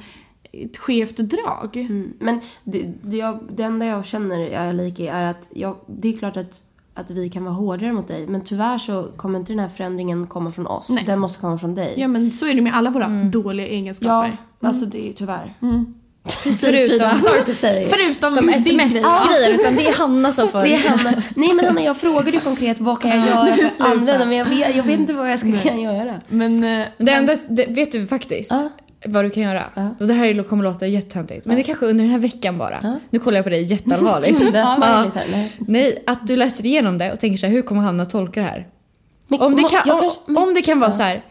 ett skevt drag. Mm. Men det, det, jag, det enda jag känner är lik är att jag, det är klart att, att vi kan vara hårdare mot dig. Men tyvärr så kommer inte den här förändringen komma från oss. Nej. Den måste komma från dig. Ja men så är det med alla våra Mm. dåliga Ja, egenskaper. alltså det är tyvärr. Förutom, Say. Förutom de din sms-grejer, utan det är Hanna som får. Det är Hanna. Nej men Hanna, jag frågade ju konkret vad kan jag göra för sluta. annorlunda men jag vet, jag vet inte vad jag ska kan göra. Men eh, Det enda, det, vet du faktiskt Ja. vad du kan göra? Ja. Och det här kommer låta jättetöntigt, men det är kanske under den här veckan bara. Nu kollar jag på dig jätteallvarligt. Nej. Att du läser igenom det och tänker så här, hur kommer Hanna tolka det här? Men, Om det kan, om, kanske- men- om det kan vara så här,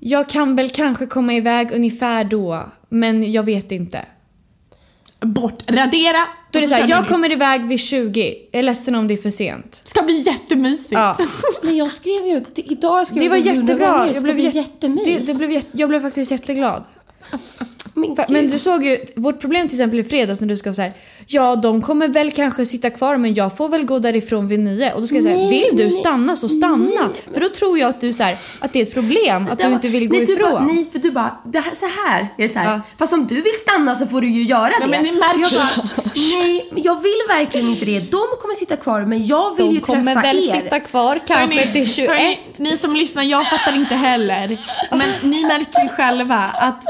jag kan väl kanske komma iväg ungefär då, men jag vet inte. Bortradera. Då är det så här, jag nytt. kommer iväg vid 20. Jag är ledsen om det är för sent. Ska bli jättemysigt. Ja. Men jag skrev ju, idag skrev Det var jättebra. Jag ska blev, jättemys. det, det blev jätte, jag blev faktiskt jätteglad. Men, du såg ju, vårt problem till exempel i fredags när du ska säga ja de kommer väl kanske sitta kvar men jag får väl gå därifrån vid nio. Och då ska jag säga, Nej, vill du nej, stanna så stanna. nej. För då tror jag att du så här, att det är ett problem, att du inte vill gå nej, ifrån. Bara, nej, för du bara, det här, så här. Jag är så här Ja. Fast om du vill stanna så får du ju göra det. men ni märker jag bara, nej, jag vill verkligen inte det. De kommer sitta kvar, men jag vill ju träffa er. kvar Hörni, hörni, ni som lyssnar, jag fattar inte heller. Men ni märker ju själva att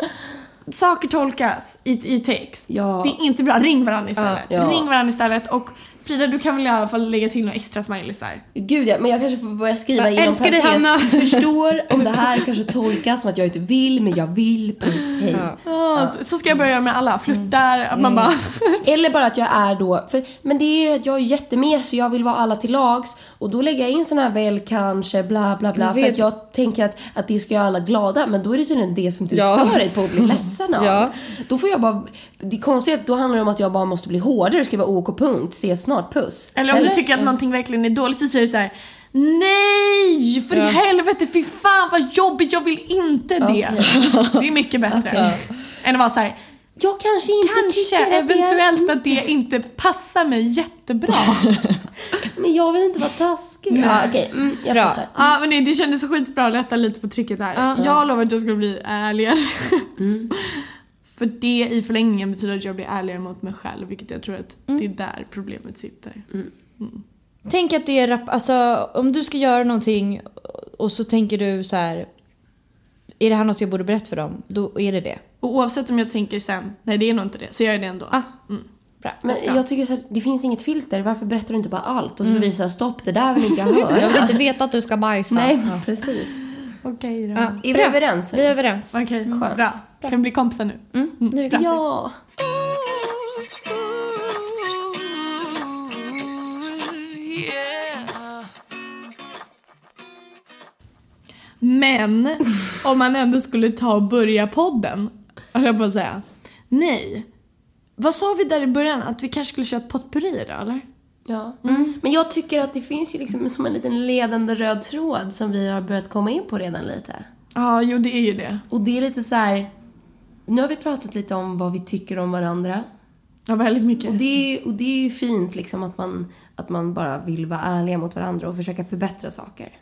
saker tolkas i, i text. Ja. Det är inte bra. Ring varandra istället. Ja. Ring varandra istället och Frida du kan väl i alla fall lägga till några extra smileysar. Gud ja, men jag kanske får börja skriva Jag älskar dig, parentes. Hanna. Förstår om det här kanske tolkas som att jag inte vill, men jag vill. Puss, hej. Ja. Så ska jag börja med alla. Flörtar, att man bara... Eller bara att jag är då, för, men det är ju att jag är jättemesig, jag vill vara alla till lags och då lägger jag in sån här väl kanske bla bla bla för att jag tänker att, att det ska göra alla glada men då är det tydligen det som du Ja. stör dig på och blir ledsen av. Ja. Då får jag bara, det är konstigt att då handlar det om att jag bara måste bli hårdare och skriva OK punkt, ses snart, puss. Eller om du tycker att någonting verkligen är dåligt så säger du så här. Nej! För Ja. i helvete, fy fan vad jobbigt, jag vill inte det. Det är mycket bättre. Än att vara så här. Jag kanske inte Kanske, tycker att det är, eventuellt att det inte passar mig jättebra. men jag vill inte vara taskig. Ja, okej, mm, jag Bra. Ja men det, det kändes så skitbra att lätta lite på trycket där. Ja. Jag lovar att jag ska bli ärligare. För det i förlängningen betyder att jag blir ärligare mot mig själv vilket jag tror att det är där problemet sitter. Tänk att det är rap- alltså om du ska göra någonting och så tänker du så här. Är det här något jag borde berätta för dem? Då är det det. Och oavsett om jag tänker sen, nej det är nog inte det, så gör jag det ändå. Ah. Mm. Bra. Men ska. jag tycker så här, det finns inget filter, varför berättar du inte bara allt? Och så visar jag stopp, det där vill inte jag höra. Jag vill inte veta att du ska bajsa. Nej, precis. Okej då. Ja, Är vi bra. överens? Vi är överens. Okej, Skönt. bra. Kan vi bli kompisar nu? Mm, nu är vi kompisar. Ja. Men om man ändå skulle ta och börja podden, höll jag på att säga. Nej. Vad sa vi där i början? Att vi kanske skulle köra ett potpurri då, eller? Ja. Mm. Men jag tycker att det finns ju liksom som en liten ledande röd tråd som vi har börjat komma in på redan lite. Ja, jo det är ju det. Och det är lite så här. Nu har vi pratat lite om vad vi tycker om varandra. Ja, väldigt mycket. Och det, och det är ju fint liksom att man, att man bara vill vara ärliga mot varandra och försöka förbättra saker.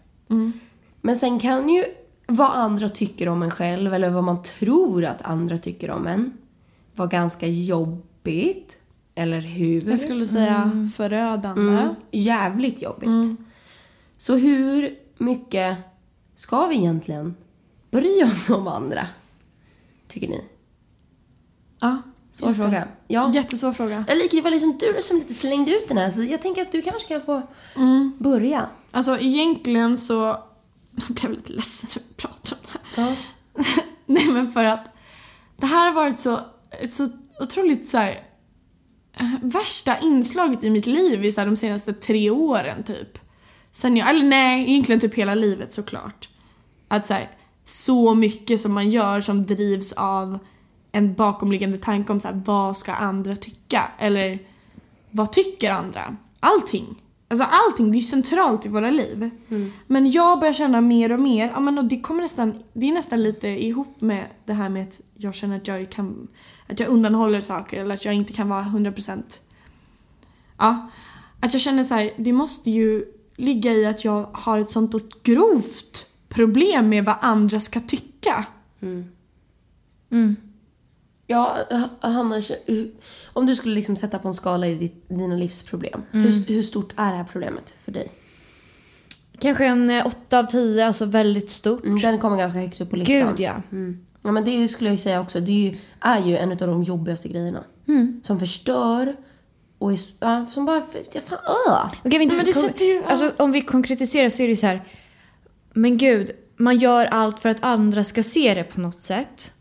Men sen kan ju vad andra tycker om en själv eller vad man tror att andra tycker om en vara ganska jobbigt. Eller hur? Jag skulle säga förödande. Mm, jävligt jobbigt. Så hur mycket ska vi egentligen bry oss om andra? Tycker ni? Ja, Svår fråga. Ja. Jättesvår fråga. Jag liker det var liksom du som lite slängde ut den här så jag tänker att du kanske kan få börja. Alltså egentligen så... Jag blev lite ledsen när vi pratar om det här. Ja. Nej men för att det här har varit så, ett så otroligt så här, värsta inslaget i mitt liv i så de senaste tre åren typ. Sen jag, eller nej, egentligen typ hela livet såklart. Att så här, så mycket som man gör som drivs av en bakomliggande tanke om så här, vad ska andra tycka? Eller vad tycker andra? Allting. Alltså allting, det är ju centralt i våra liv. Men jag börjar känna mer och mer, ja men och det kommer nästan, det är nästan lite ihop med det här med att jag känner att jag kan, att jag undanhåller saker eller att jag inte kan vara 100% Ja. Att jag känner så här, det måste ju ligga i att jag har ett sånt grovt problem med vad andra ska tycka. Ja, H- Hanna, hur- om du skulle liksom sätta på en skala i ditt, dina livsproblem. Hur, hur stort är det här problemet för dig? Kanske en eh, åtta av tio, alltså väldigt stort. Mm, Den kommer ganska högt upp på listan. Gud ja. Mm. Ja men det skulle jag säga också. Det är ju, är ju en av de jobbigaste grejerna. Som förstör och är, ja, som bara... Ja, fan, öh. Inte, Men det ju- alltså, om vi konkretiserar så är det så här. Men gud, man gör allt för att andra ska se det på något sätt.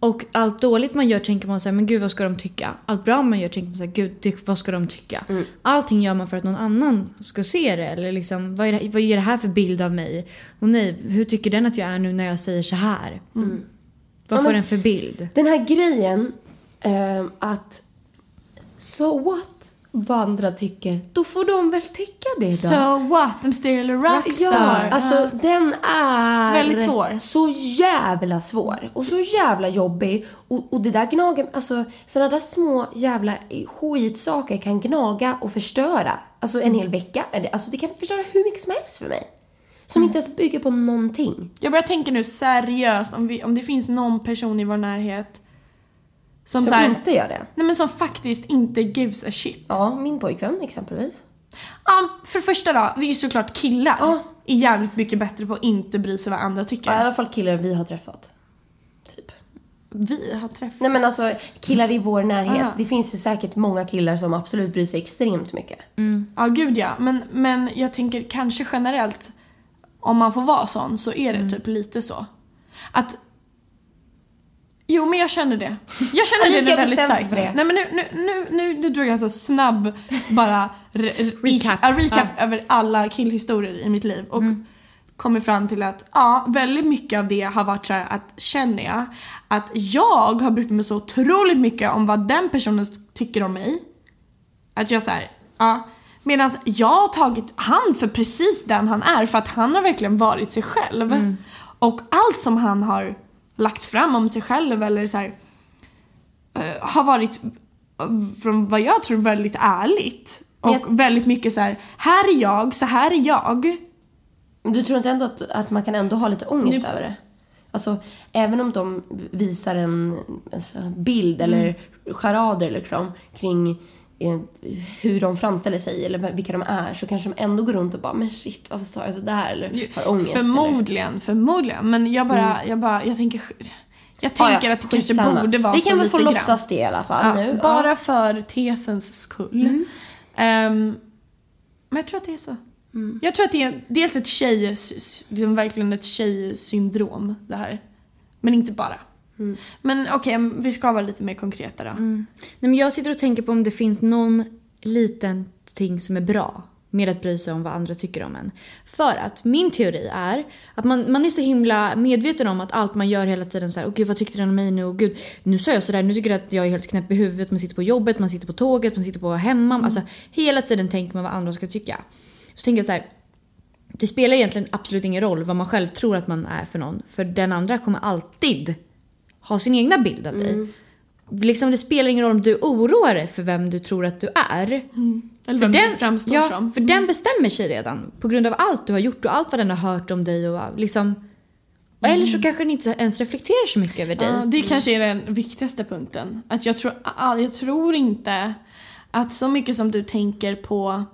Och allt dåligt man gör tänker man så här, men gud vad ska de tycka? Allt bra man gör tänker man så här, gud det, vad ska de tycka? Allting gör man för att någon annan ska se det. Eller liksom, vad, är det, vad ger det här för bild av mig? Och nej, hur tycker den att jag är nu när jag säger så här? Vad Ja, får den för bild? Den här grejen eh, att so what? Vad andra tycker. Då får de väl tycka det då. So what? I'm still a rockstar. Ja, alltså den är Väldigt svår. så jävla svår och så jävla jobbig och, och det där gnager, alltså sådana där små jävla skitsaker kan gnaga och förstöra, alltså en hel vecka. Alltså det kan förstöra hur mycket som helst för mig. Som inte ens bygger på någonting. Jag börjar tänka nu seriöst om, vi, om det finns någon person i vår närhet som, Som här, inte gör det. Nej men som faktiskt inte gives a shit. Ja, min pojkvän exempelvis. Ja, för det första då, det är ju såklart killar. Ja. Är jävligt mycket bättre på att inte bry sig vad andra tycker. Ja, I alla fall killar vi har träffat. Typ. Vi har träffat. Nej men alltså killar i vår närhet. Ah. Det finns ju säkert många killar som absolut bryr sig extremt mycket. Ja, gud ja. Men, men jag tänker kanske generellt, om man får vara sån, så är det Mm. typ lite så. Att... Jo, men jag känner det. Jag känner det, väldigt starkt. för det. Nej, men nu, nu, nu, nu, nu drog jag så snabb bara re, re, Recap. Ja, recap över alla killhistorier i mitt liv. Och kommer fram till att ja, väldigt mycket av det har varit så att känner jag att jag har brytt mig så otroligt mycket om vad den personen tycker om mig. Att jag såhär, ja. Medan jag har tagit han för precis den han är för att han har verkligen varit sig själv. Och allt som han har lagt fram om sig själv eller så här, eh, har varit från vad jag tror väldigt ärligt. Och jag- väldigt mycket så här: här är jag, så här är jag. Du tror inte ändå att, att man kan ändå ha lite ångest över det? Alltså, även om de visar en alltså, bild eller charader liksom kring hur de framställer sig eller vilka de är så kanske de ändå går runt och bara men shit varför sa jag sådär eller har ångest eller? Förmodligen, förmodligen. Men jag bara, jag bara, jag tänker jag tänker Ja, ja, att det kanske skitsamma. borde vara Vi så kan väl lite få grann. låtsas det i alla fall Ja, nu. Bara Ja. Mm. för tesens skull. Ehm, men jag tror att det är så. Mm. Jag tror att det är dels ett tjej, liksom verkligen ett tjejsyndrom det här. Men inte bara. Mm. Men okej, vi ska vara lite mer konkreta då. Nej, men jag sitter och tänker på om det finns någon liten ting som är bra med att bry sig om vad andra tycker om en. För att min teori är att man, man är så himla medveten om att allt man gör hela tiden så här, åh gud vad tyckte den om mig nu? Och gud, nu sa jag sådär, nu tycker du att jag är helt knäpp i huvudet. Man sitter på jobbet, man sitter på tåget, man sitter på hemma. Alltså hela tiden tänker man vad andra ska tycka. Så tänker jag så här, det spelar egentligen absolut ingen roll vad man själv tror att man är för någon. För den andra kommer alltid ha sin egna bild av dig. Liksom det spelar ingen roll om du oroar dig för vem du tror att du är. Eller För vem den, du framstår ja, som. för den bestämmer sig redan på grund av allt du har gjort och allt vad den har hört om dig och liksom... Och Eller så kanske den inte ens reflekterar så mycket över dig. Ja, det kanske är den viktigaste punkten. Att jag tror, jag tror inte att så mycket som du tänker på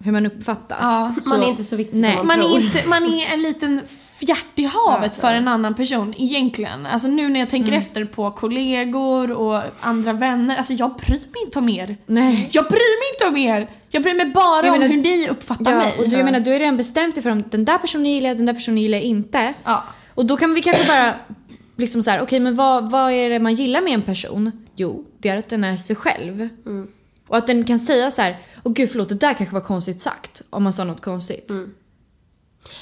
Hur man uppfattas. Ja, Så- man är inte så viktig nej. som man, Man tror. är, inte, man är en liten fjärt i havet för en annan person egentligen. Alltså nu när jag tänker Mm. efter på kollegor och andra vänner. Alltså jag bryr mig inte om er. Nej. Jag bryr mig inte om er! Jag bryr mig bara Jag om menar- hur ni uppfattar Ja, mig. och du, jag menar, du har redan bestämt dig för om den där personen gillar jag, den där personen gillar jag inte. Ja. Och då kan vi kanske bara liksom så här, okej men vad, vad är det man gillar med en person? Jo, det är att den är sig själv. Och att den kan säga så här, åh gud förlåt det där kanske var konstigt sagt. Om man sa något konstigt.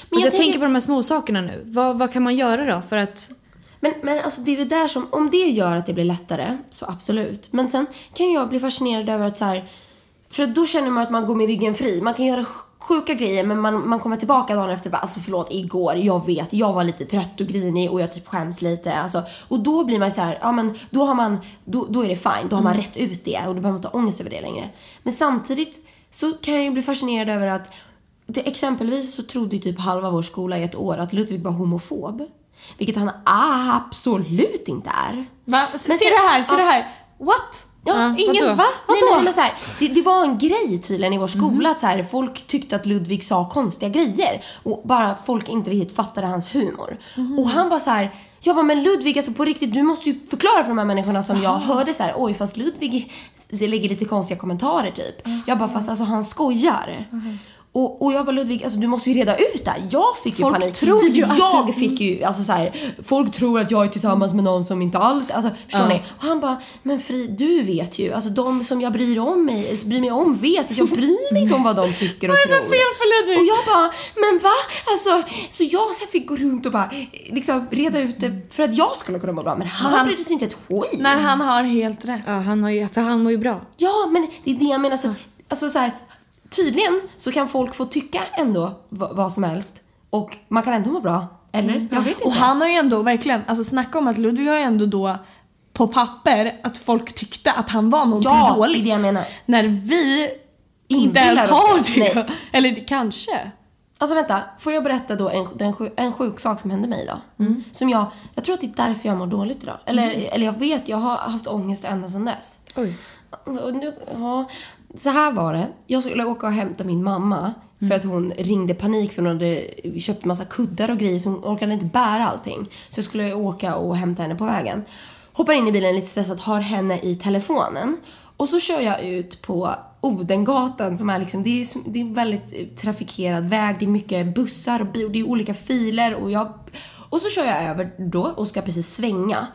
Men jag jag, tänker- tänker på de här små sakerna nu. Vad, vad kan man göra då för att... Men, men alltså det är det där som, om det gör att det blir lättare, så absolut. Men sen kan jag bli fascinerad över att så här, för då känner man att man går med ryggen fri. Man kan göra sjuka grejer men man, man kommer tillbaka dagen efter bara alltså förlåt igår, jag vet, jag var lite trött och grinig och jag typ skäms lite. Alltså, och då blir man så här, ja men då har man, då, då är det fine, då har man rätt ut det och då behöver man inte ha ångest över det längre. Men samtidigt så kan jag ju bli fascinerad över att det, exempelvis så trodde typ halva vår skola i ett år att Ludvig var homofob. Vilket han absolut inte är. Va? Men ser du här? Ser du här? What? Ja, Ingen, vadå? va? Nej, Vadå? men, men så här, det, det var en grej tydligen i vår skola att så här, folk tyckte att Ludvig sa konstiga grejer och bara folk inte riktigt fattade hans humor. Och han bara så här, jag bara men Ludvig alltså på riktigt du måste ju förklara för de här människorna som jag hörde så här, oj fast Ludvig lägger lite konstiga kommentarer typ. Jag bara fast alltså han skojar. Och, och jag bara Ludvig, alltså du måste ju reda ut det här. Jag fick ju Folk panik. tror typ ju att jag du- fick ju, alltså så här, folk tror att jag är tillsammans med någon som inte alls, alltså förstår Ja. ni? Och han bara, men Fri, du vet ju, alltså de som jag bryr om mig, bryr mig om vet att jag bryr mig inte om vad de tycker och tror. Vad är det fel på Ludvig? Och jag bara, men va? Alltså, så jag så fick gå runt och bara liksom reda ut det för att jag skulle kunna må bra. Men han, Han- brydde sig inte ett skit. När han har helt rätt. Ja, han har ju, för han mår ju bra. Ja, men det är det jag menar. Så, alltså så här, tydligen så kan folk få tycka ändå vad som helst och man kan ändå må bra. Eller? Jag vet inte. Och han har ju ändå verkligen, alltså snacka om att Ludvig har ju ändå då på papper att folk tyckte att han var någonting Ja, dåligt. det jag menar. När vi inte ens har det. Nej. Eller kanske. Alltså vänta, får jag berätta då en, den, en sjuk sak som hände mig idag? Som jag, jag tror att det är därför jag mår dåligt idag. Eller, eller jag vet, jag har haft ångest ända sedan dess. Oj. Och nu, ja, så här var det. Jag skulle åka och hämta min mamma för att hon ringde panik för hon hade köpt massa kuddar och grejer så hon orkade inte bära allting. Så jag skulle åka och hämta henne på vägen. Hoppar in i bilen lite stressad, har henne i telefonen. Och så kör jag ut på Odengatan som är liksom, det är, det är en väldigt eh, trafikerad väg, det är mycket bussar och det är olika filer och jag... Och så kör jag över då och ska precis svänga.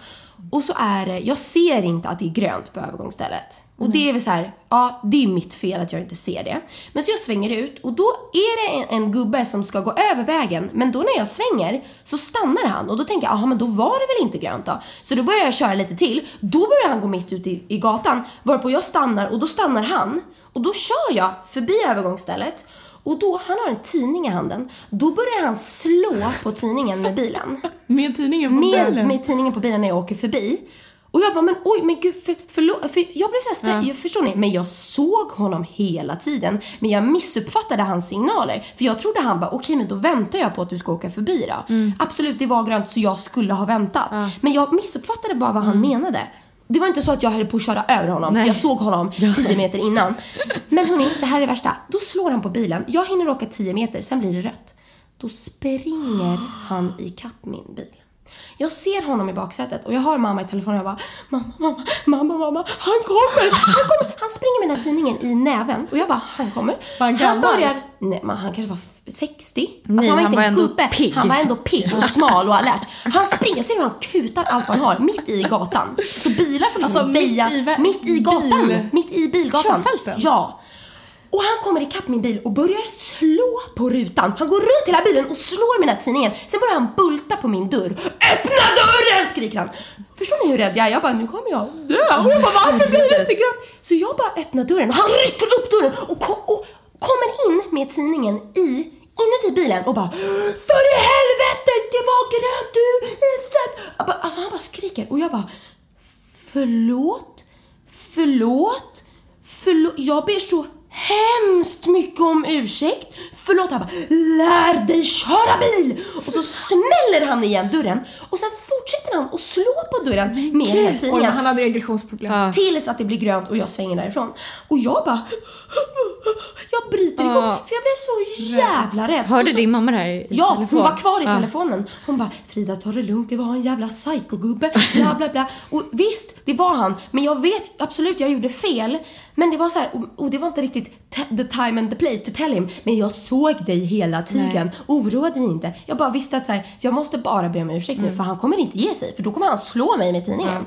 Och så är det, jag ser inte att det är grönt på övergångsstället. Och det är väl så här, ja det är mitt fel att jag inte ser det. Men så jag svänger ut och då är det en, en gubbe som ska gå över vägen. Men då när jag svänger så stannar han och då tänker jag, jaha men då var det väl inte grönt då. Så då börjar jag köra lite till. Då börjar han gå mitt ut i, i gatan varpå jag stannar och då stannar han. Och då kör jag förbi övergångsstället. Och då, han har en tidning i handen. Då börjar han slå på tidningen med bilen Med tidningen på med, bilen. med tidningen på bilen när jag åker förbi. Och jag bara, men oj, men gud, för, förlåt. För jag blev såhär stressad, jag förstår ni? Men jag såg honom hela tiden. Men jag missuppfattade hans signaler. För jag trodde han bara, okej men då väntar jag på att du ska åka förbi då. Absolut, det var grönt så jag skulle ha väntat. Men jag missuppfattade bara vad han menade. Det var inte så att jag höll på att köra över honom, Nej. för jag såg honom 10 meter innan. Men hörni, det här är det värsta. Då slår han på bilen, jag hinner åka 10 meter, sen blir det rött. Då springer han ikapp min bil. Jag ser honom i baksätet och jag har mamma i telefonen och jag bara Mamma, mamma, mamma, mamma, han kommer, han kommer! Han springer med den här tidningen i näven och jag bara, han kommer. Var han han börjar, nej men han kanske var f- 60. Nej, han var han inte var en gubbe. pigg. Han var ändå pigg och smal och alert. Han springer, jag ser hur han kutar allt han har mitt i gatan. Så bilar får liksom Alltså, mitt i mitt i gatan. bil- Mitt i bilgatan. Körfälten? Ja. Och han kommer ikapp min bil och börjar slå på rutan. Han går runt hela bilen och slår här tidningen. Sen börjar han bulta på min dörr. Öppna dörren! skriker han. Förstår ni hur rädd jag är? Jag bara, nu kommer jag dö. Och jag bara, varför blir det inte grönt? Så jag bara öppnar dörren och han rycker upp dörren och, ko- och kommer in med tidningen i inuti bilen och bara För i helvete, det var grönt du! Alltså han bara skriker och jag bara Förlåt? Förlåt? Förlåt? Jag ber så hemskt mycket om ursäkt. Förlåt, han bara Lär dig köra bil! Och så smäller han igen dörren och sen fortsätter han att slå på dörren med den här Oj, men tidningen. han hade aggressionsproblem. Ja. Tills att det blir grönt och jag svänger därifrån. Och jag bara... Jag bryter ihop Ja. för jag blev så jävla rädd. Hörde så- din mamma det här i Ja, telefon? hon var kvar i Ja. telefonen. Hon bara “Frida, ta det lugnt, det var en jävla psykogubbe”, bla bla bla. Och visst, det var han. Men jag vet absolut, jag gjorde fel. Men det var så här, och, och det var inte riktigt the time and the place to tell him. Men jag såg dig hela tiden. Oroa dig inte. Jag bara visste att så här, jag måste bara be om ursäkt Mm. nu för han kommer inte ge sig. För då kommer han slå mig med tidningen.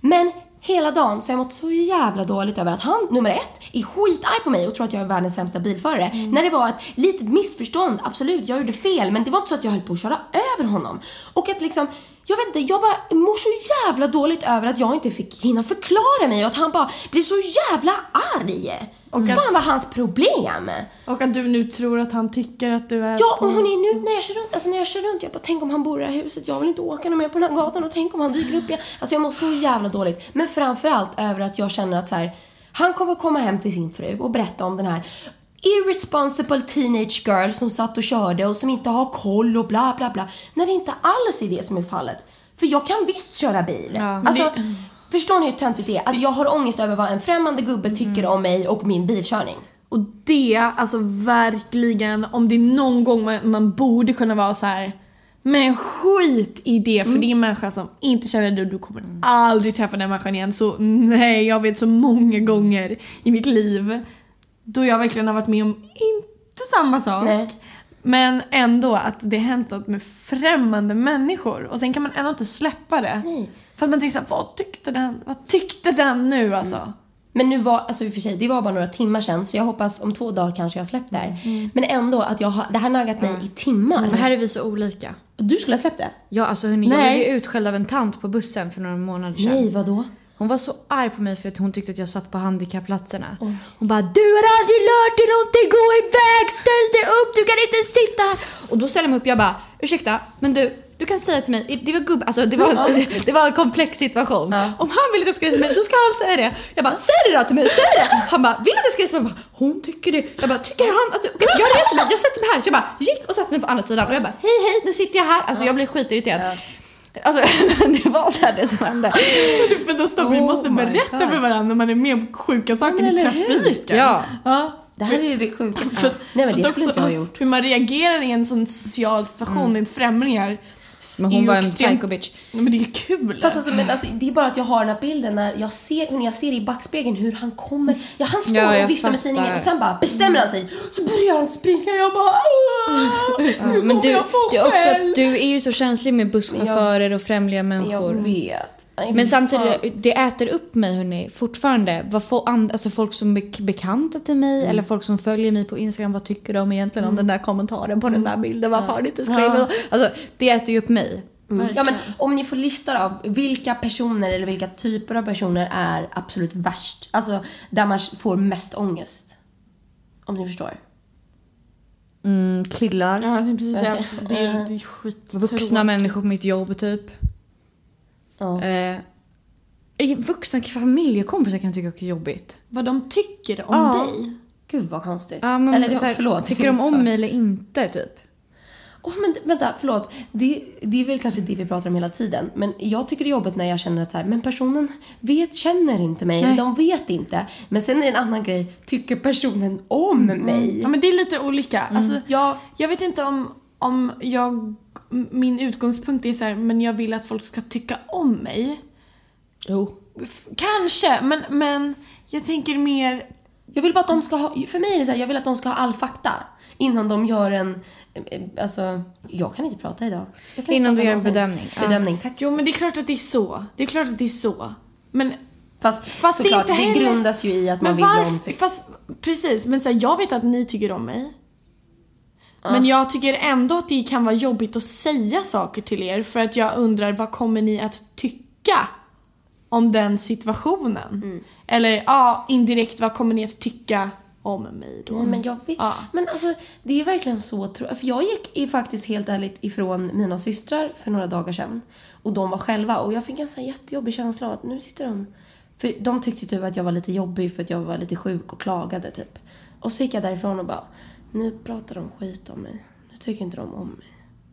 Men hela dagen så har jag mått så jävla dåligt över att han, nummer ett, är skitarg på mig och tror att jag är världens sämsta bilförare. Mm. När det var ett litet missförstånd, absolut, jag gjorde fel, men det var inte så att jag höll på att köra över honom. Och att liksom, jag vet inte, jag bara mår så jävla dåligt över att jag inte fick hinna förklara mig och att han bara blev så jävla arg. Och Fan att- vad hans problem. Och att du nu tror att han tycker att du är Ja, på... och hörni, nu när jag kör runt, alltså när jag kör runt, jag bara tänk om han bor i det här huset, jag vill inte åka någon mer på den här gatan och tänk om han dyker upp igen. Alltså jag mår så jävla dåligt. Men framförallt över att jag känner att så här, han kommer komma hem till sin fru och berätta om den här irresponsible teenage girl som satt och körde och som inte har koll och bla bla bla. När det inte alls är det som är fallet. För jag kan visst köra bil. Ja. Alltså, förstår ni hur töntigt det är? Att jag har ångest över vad en främmande gubbe tycker om mig och min bilkörning. Och det, alltså verkligen, om det är någon gång man, man borde kunna vara så här. Men skit i det för det är en människa som inte känner dig och du kommer aldrig träffa den människan igen. Så nej, jag vet så många gånger i mitt liv då jag verkligen har varit med om samma sak. Nej. Men ändå att det har hänt något med främmande människor. Och sen kan man ändå inte släppa det. Nej. För att man tänker såhär, vad tyckte den? Vad tyckte den nu alltså? Men nu var, alltså i och för sig, det var bara några timmar sedan så jag hoppas om två dagar kanske jag har släppt det här. Men ändå att jag har, det här naggat mig i timmar. Men här är vi så olika. Du skulle ha släppt det? Ja, alltså hörni, jag blev ju utskälld av en tant på bussen för några månader sedan. Nej, vadå? Hon var så arg på mig för att hon tyckte att jag satt på handikappplatserna. Hon bara “Du har aldrig lärt dig någonting, gå iväg, ställ dig upp, du kan inte sitta här!” Och då ställer jag mig upp och jag bara “Ursäkta, men du, du kan säga till mig, det var gubb, alltså det var, det var en komplex situation. Om han vill att jag ska säga till mig, då ska han säga det. Jag bara “Säg det då till mig, säg det!” Han bara “Vill att jag ska säga till mig?” Jag bara, Hon tycker det. Jag bara “Tycker han att du, okej, jag reser mig, jag sätter mig här.” Så jag bara gick och satte mig på andra sidan och jag bara “Hej hej, nu sitter jag här.” Alltså jag blev skitirriterad. Alltså det var så här det som hände. Men då vi Oh måste berätta God. för varandra när man är med om sjuka saker men i trafiken. Ja. ja. Det här är det sjuka. För- Nej men det skulle inte jag ha gjort. Hur man reagerar i en sån social situation med främlingar. Men hon ju var en psycho bitch. Men det är kul. Fast alltså, men alltså, det är bara att jag har den här bilden när jag ser, när jag ser i backspegeln hur han kommer. Ja, han står Ja, jag och viftar med tidningen och sen bara bestämmer han sig. Så börjar han springa och jag bara "Åh, Nu Ja, men du, jag det är också skäll." att du är ju så känslig med busschaufförer och främliga Jag människor. vet. Nej, Men fan. samtidigt, det äter upp mig hörni, fortfarande. Vad få and, alltså folk som är bekanta till mig Mm. eller folk som följer mig på Instagram, vad tycker de egentligen om den där kommentaren på den där bilden? Varför har ni inte skrivit? Alltså, det äter ju upp mig. Ja, men om ni får listor av vilka personer eller vilka typer av personer är absolut värst. Alltså där man får mest ångest. Om ni förstår. Mm, killar, Ja, jag precis säga, Okej. det är, det är skit. vuxna människor på mitt jobb typ. Ja. Eh, vuxna familjekompisar kan jag tycka är jobbigt. Vad de tycker om Ja. dig. Gud vad konstigt. Ja, men eller så här, förlåt. Tycker de Så. om mig eller inte typ? Åh men vänta, förlåt. Det, det är väl kanske det vi pratar om hela tiden. Men jag tycker det är jobbigt när jag känner att här, men personen vet, känner inte mig. Nej. De vet inte. Men sen är det en annan grej. Tycker personen om mig? Ja men det är lite olika. Alltså, Ja. jag vet inte om, om jag, min utgångspunkt är så här, men jag vill att folk ska tycka om mig. Jo. Kanske, men, men jag tänker mer, Jag vill bara att de ska ha, för mig är det så här, jag vill att de ska ha all fakta. Innan de gör en, alltså, jag kan inte prata idag. Inte Innan prata du gör en bedömning. Ja. Bedömning, tack. jo men det är klart att det är så. Det är klart att det är så. Men Fast, Fast det är såklart, det, inte heller- grundas ju i att man Men vill varför? omtycka. Fast precis, men så här, jag vet att ni tycker om mig. Men jag tycker ändå att det kan vara jobbigt att säga saker till er för att jag undrar vad kommer ni att tycka om den situationen? Eller ja, indirekt vad kommer ni att tycka om mig då? Nej, men jag vet. Ja. Men alltså, det är verkligen så tro- För jag gick faktiskt helt ärligt ifrån mina systrar för några dagar sedan. Och de var själva. Och jag fick en sån jättejobbig känsla av att nu sitter de... För de tyckte typ att jag var lite jobbig för att jag var lite sjuk och klagade typ. Och så gick jag därifrån och bara, nu pratar de skit om mig. Nu tycker inte de om mig.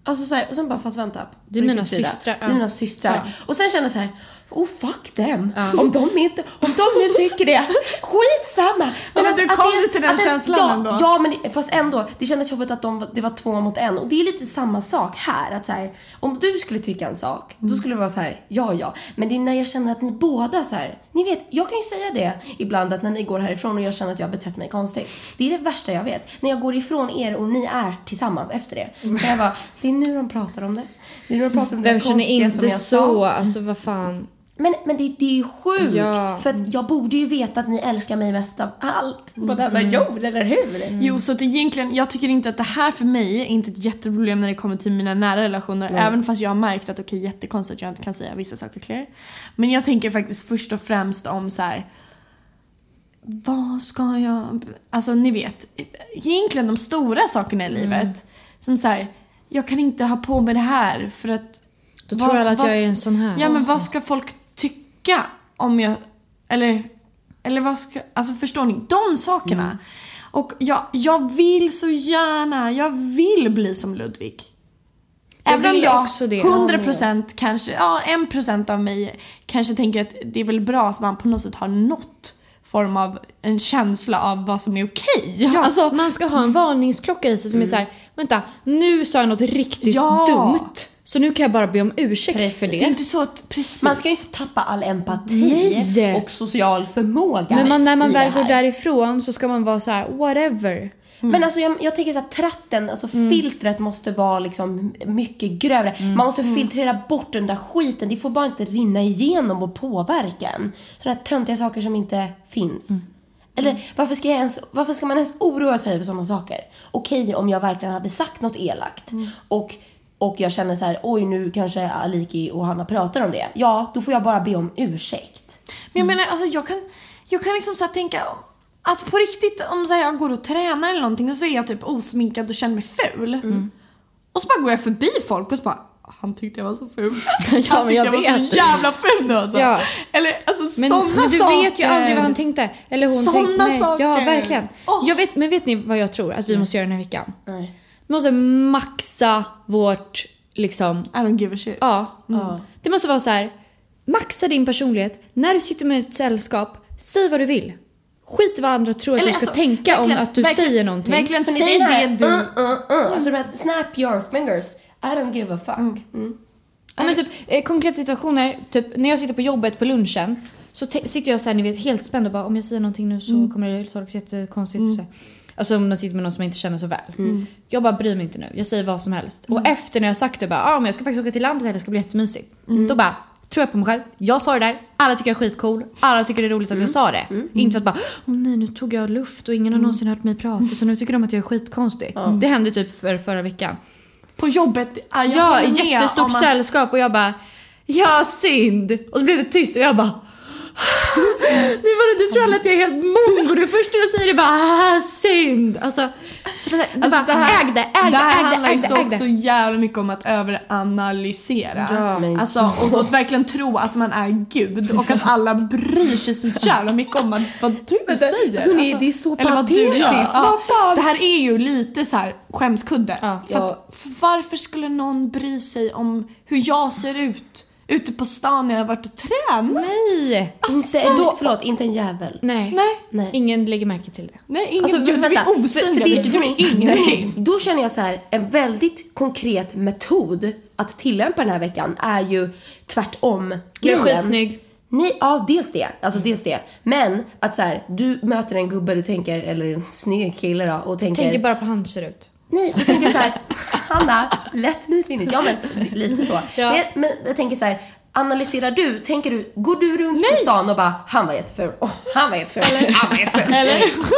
Alltså så här, och sen bara, fast vänta. Det är på mina systrar, Det är ja. mina systrar. Och sen kände jag så här, oh fuck them. Om, de inte, om de nu tycker det, skitsamma. men att- du att kom till den känslan ja, ändå. Ja, men fast ändå. Det kändes jobbigt att de, var- det var två mot en. Och det är lite samma sak här. Att så här, om du skulle tycka en sak, då skulle det vara så här, ja, ja. Men det är när jag känner att ni båda så här, ni vet, jag kan ju säga det ibland att när ni går härifrån och jag känner att jag har betett mig konstigt. Det är det värsta jag vet. När jag går ifrån er och ni är tillsammans efter det. Så jag bara, det är nu de pratar om det. Det är nu de pratar om det Vem känner konstiga som inte jag så? sa. Alltså vad fan. Men, men det, det är ju sjukt. Ja. För att jag borde ju veta att ni älskar mig mest av allt på denna jord, eller hur? Jo, så att egentligen, jag tycker inte att det här för mig är inte ett jätteproblem när det kommer till mina nära relationer. Även fast jag har märkt att okej, jättekonstigt att jag inte kan säga vissa saker er. Men jag tänker faktiskt först och främst om så här. Vad ska jag... Alltså ni vet, egentligen de stora sakerna i livet. Som så här, jag kan inte ha på mig det här för att... Då tror alla att jag är en sån här. Ja men vad ska folk tycka om jag... Eller... Eller vad ska... Alltså förstår ni? De sakerna. Mm. Och jag, jag vill så gärna, jag vill bli som Ludvig. Även om jag också det. 100% kanske, ja 1% av mig kanske tänker att det är väl bra att man på något sätt har något form av en känsla av vad som är okej. Ja, Alltså, man ska ha en varningsklocka i sig som är så här, vänta, nu sa jag något riktigt Ja. dumt. Så nu kan jag bara be om ursäkt Precis. för det är det. inte så att, precis. Man ska ju inte tappa all empati Nej. och social förmåga Men man, när man väl går därifrån så ska man vara så här: whatever. Men alltså jag, jag tänker så här, tratten, alltså filtret måste vara liksom mycket grövre. Man måste filtrera bort den där skiten. Det får bara inte rinna igenom och påverka en. Sådana här töntiga saker som inte finns. Eller varför ska, jag ens, varför ska man ens oroa sig över sådana saker? Okej om jag verkligen hade sagt något elakt och, och jag känner så här, oj nu kanske Aliki och Hanna pratar om det. Ja, då får jag bara be om ursäkt. Men jag menar, alltså jag kan, jag kan liksom så tänka att på riktigt om så här, jag går och tränar eller någonting och så är jag typ osminkad och känner mig ful. Mm. Och så bara går jag förbi folk och så bara han tyckte jag var så ful. Ja, han tyckte jag jag, var så jävla ful nu alltså. Ja. Eller alltså Men, sådana men du saker. vet ju aldrig vad han tänkte. Eller hon Såna tänkte. Nej, saker. Ja, verkligen. Åh. Jag vet, men vet ni vad jag tror att vi måste göra den här veckan? Nej. Vi måste maxa vårt, liksom, I don't give a shit. ja. Det måste vara så här. maxa din personlighet. När du sitter med ett sällskap, säg vad du vill. Skit i vad andra tror att Eller du ska alltså, tänka om att du säger någonting. verkligen För säg det du... Uh, uh, uh. Alltså de här snap your fingers. I don't give a fuck. Mm. Ja, men typ, eh, konkreta situationer, typ när jag sitter på jobbet på lunchen så te- sitter jag så här, ni vet, helt spänd och bara om jag säger någonting nu så Mm. kommer det tolkas jättekonstigt. Så. Alltså om man sitter med någon som jag inte känner så väl. Mm. Jag bara bryr mig inte nu, jag säger vad som helst. Och efter när jag sagt det bara, ah, men jag ska faktiskt åka till landet det ska bli jättemysigt. Mm. Då bara, tror jag på mig själv. Jag sa det där, alla tycker jag är skitcool, alla tycker det är roligt att Mm. jag sa det. Inte för att bara, åh nej nu tog jag luft och ingen har någonsin hört mig prata så nu tycker de att jag är skitkonstig. Det hände typ för förra veckan. På jobbet, ja, jag Ja, jättestort att- sällskap och jag bara Ja, synd! Och så blev det tyst och jag bara Nu var det, du tror alla att jag är helt mongo. Det första jag säger är bara ah, synd. Alltså, så det, där- det Alltså, bara ägde, ägde, det här ägde, handlar ju ägde, så, ägde. så jävla mycket om att överanalysera. Ja, men- alltså, och att verkligen tro att man är gud och att alla bryr sig så jävla mycket om att, vad du säger. hörni, alltså, det är så eller vad du patetiskt. Ja, fan? det här är ju lite så här skämskudde. Ja. För att, för varför skulle någon bry sig om hur jag ser ut ute på stan när jag har varit och tränat? Nej! Inte en, förlåt, inte en jävel. Nej. Nej. Nej. Ingen lägger märke till det. Nej, ingen, Alltså, alltså, vi vänta. är osynliga, För det- vilket gör ingenting. Då känner jag så här, en väldigt konkret metod att tillämpa den här veckan är ju tvärtom. Bli grejen. skitsnygg. Nej, ja dels det. Alltså dels det. Men att så här, du möter en gubbe du tänker, eller en snygg kille då och tänker... Tänker bara på hur han ser ut. Nej, jag tänker så här, Hanna, let me finish. Ja men lite så. Ja. Men, men jag tänker så här, analyserar du, tänker du, går du runt på stan och bara han var jätteful, oh, han var jätteful, han var jätteful. Eller?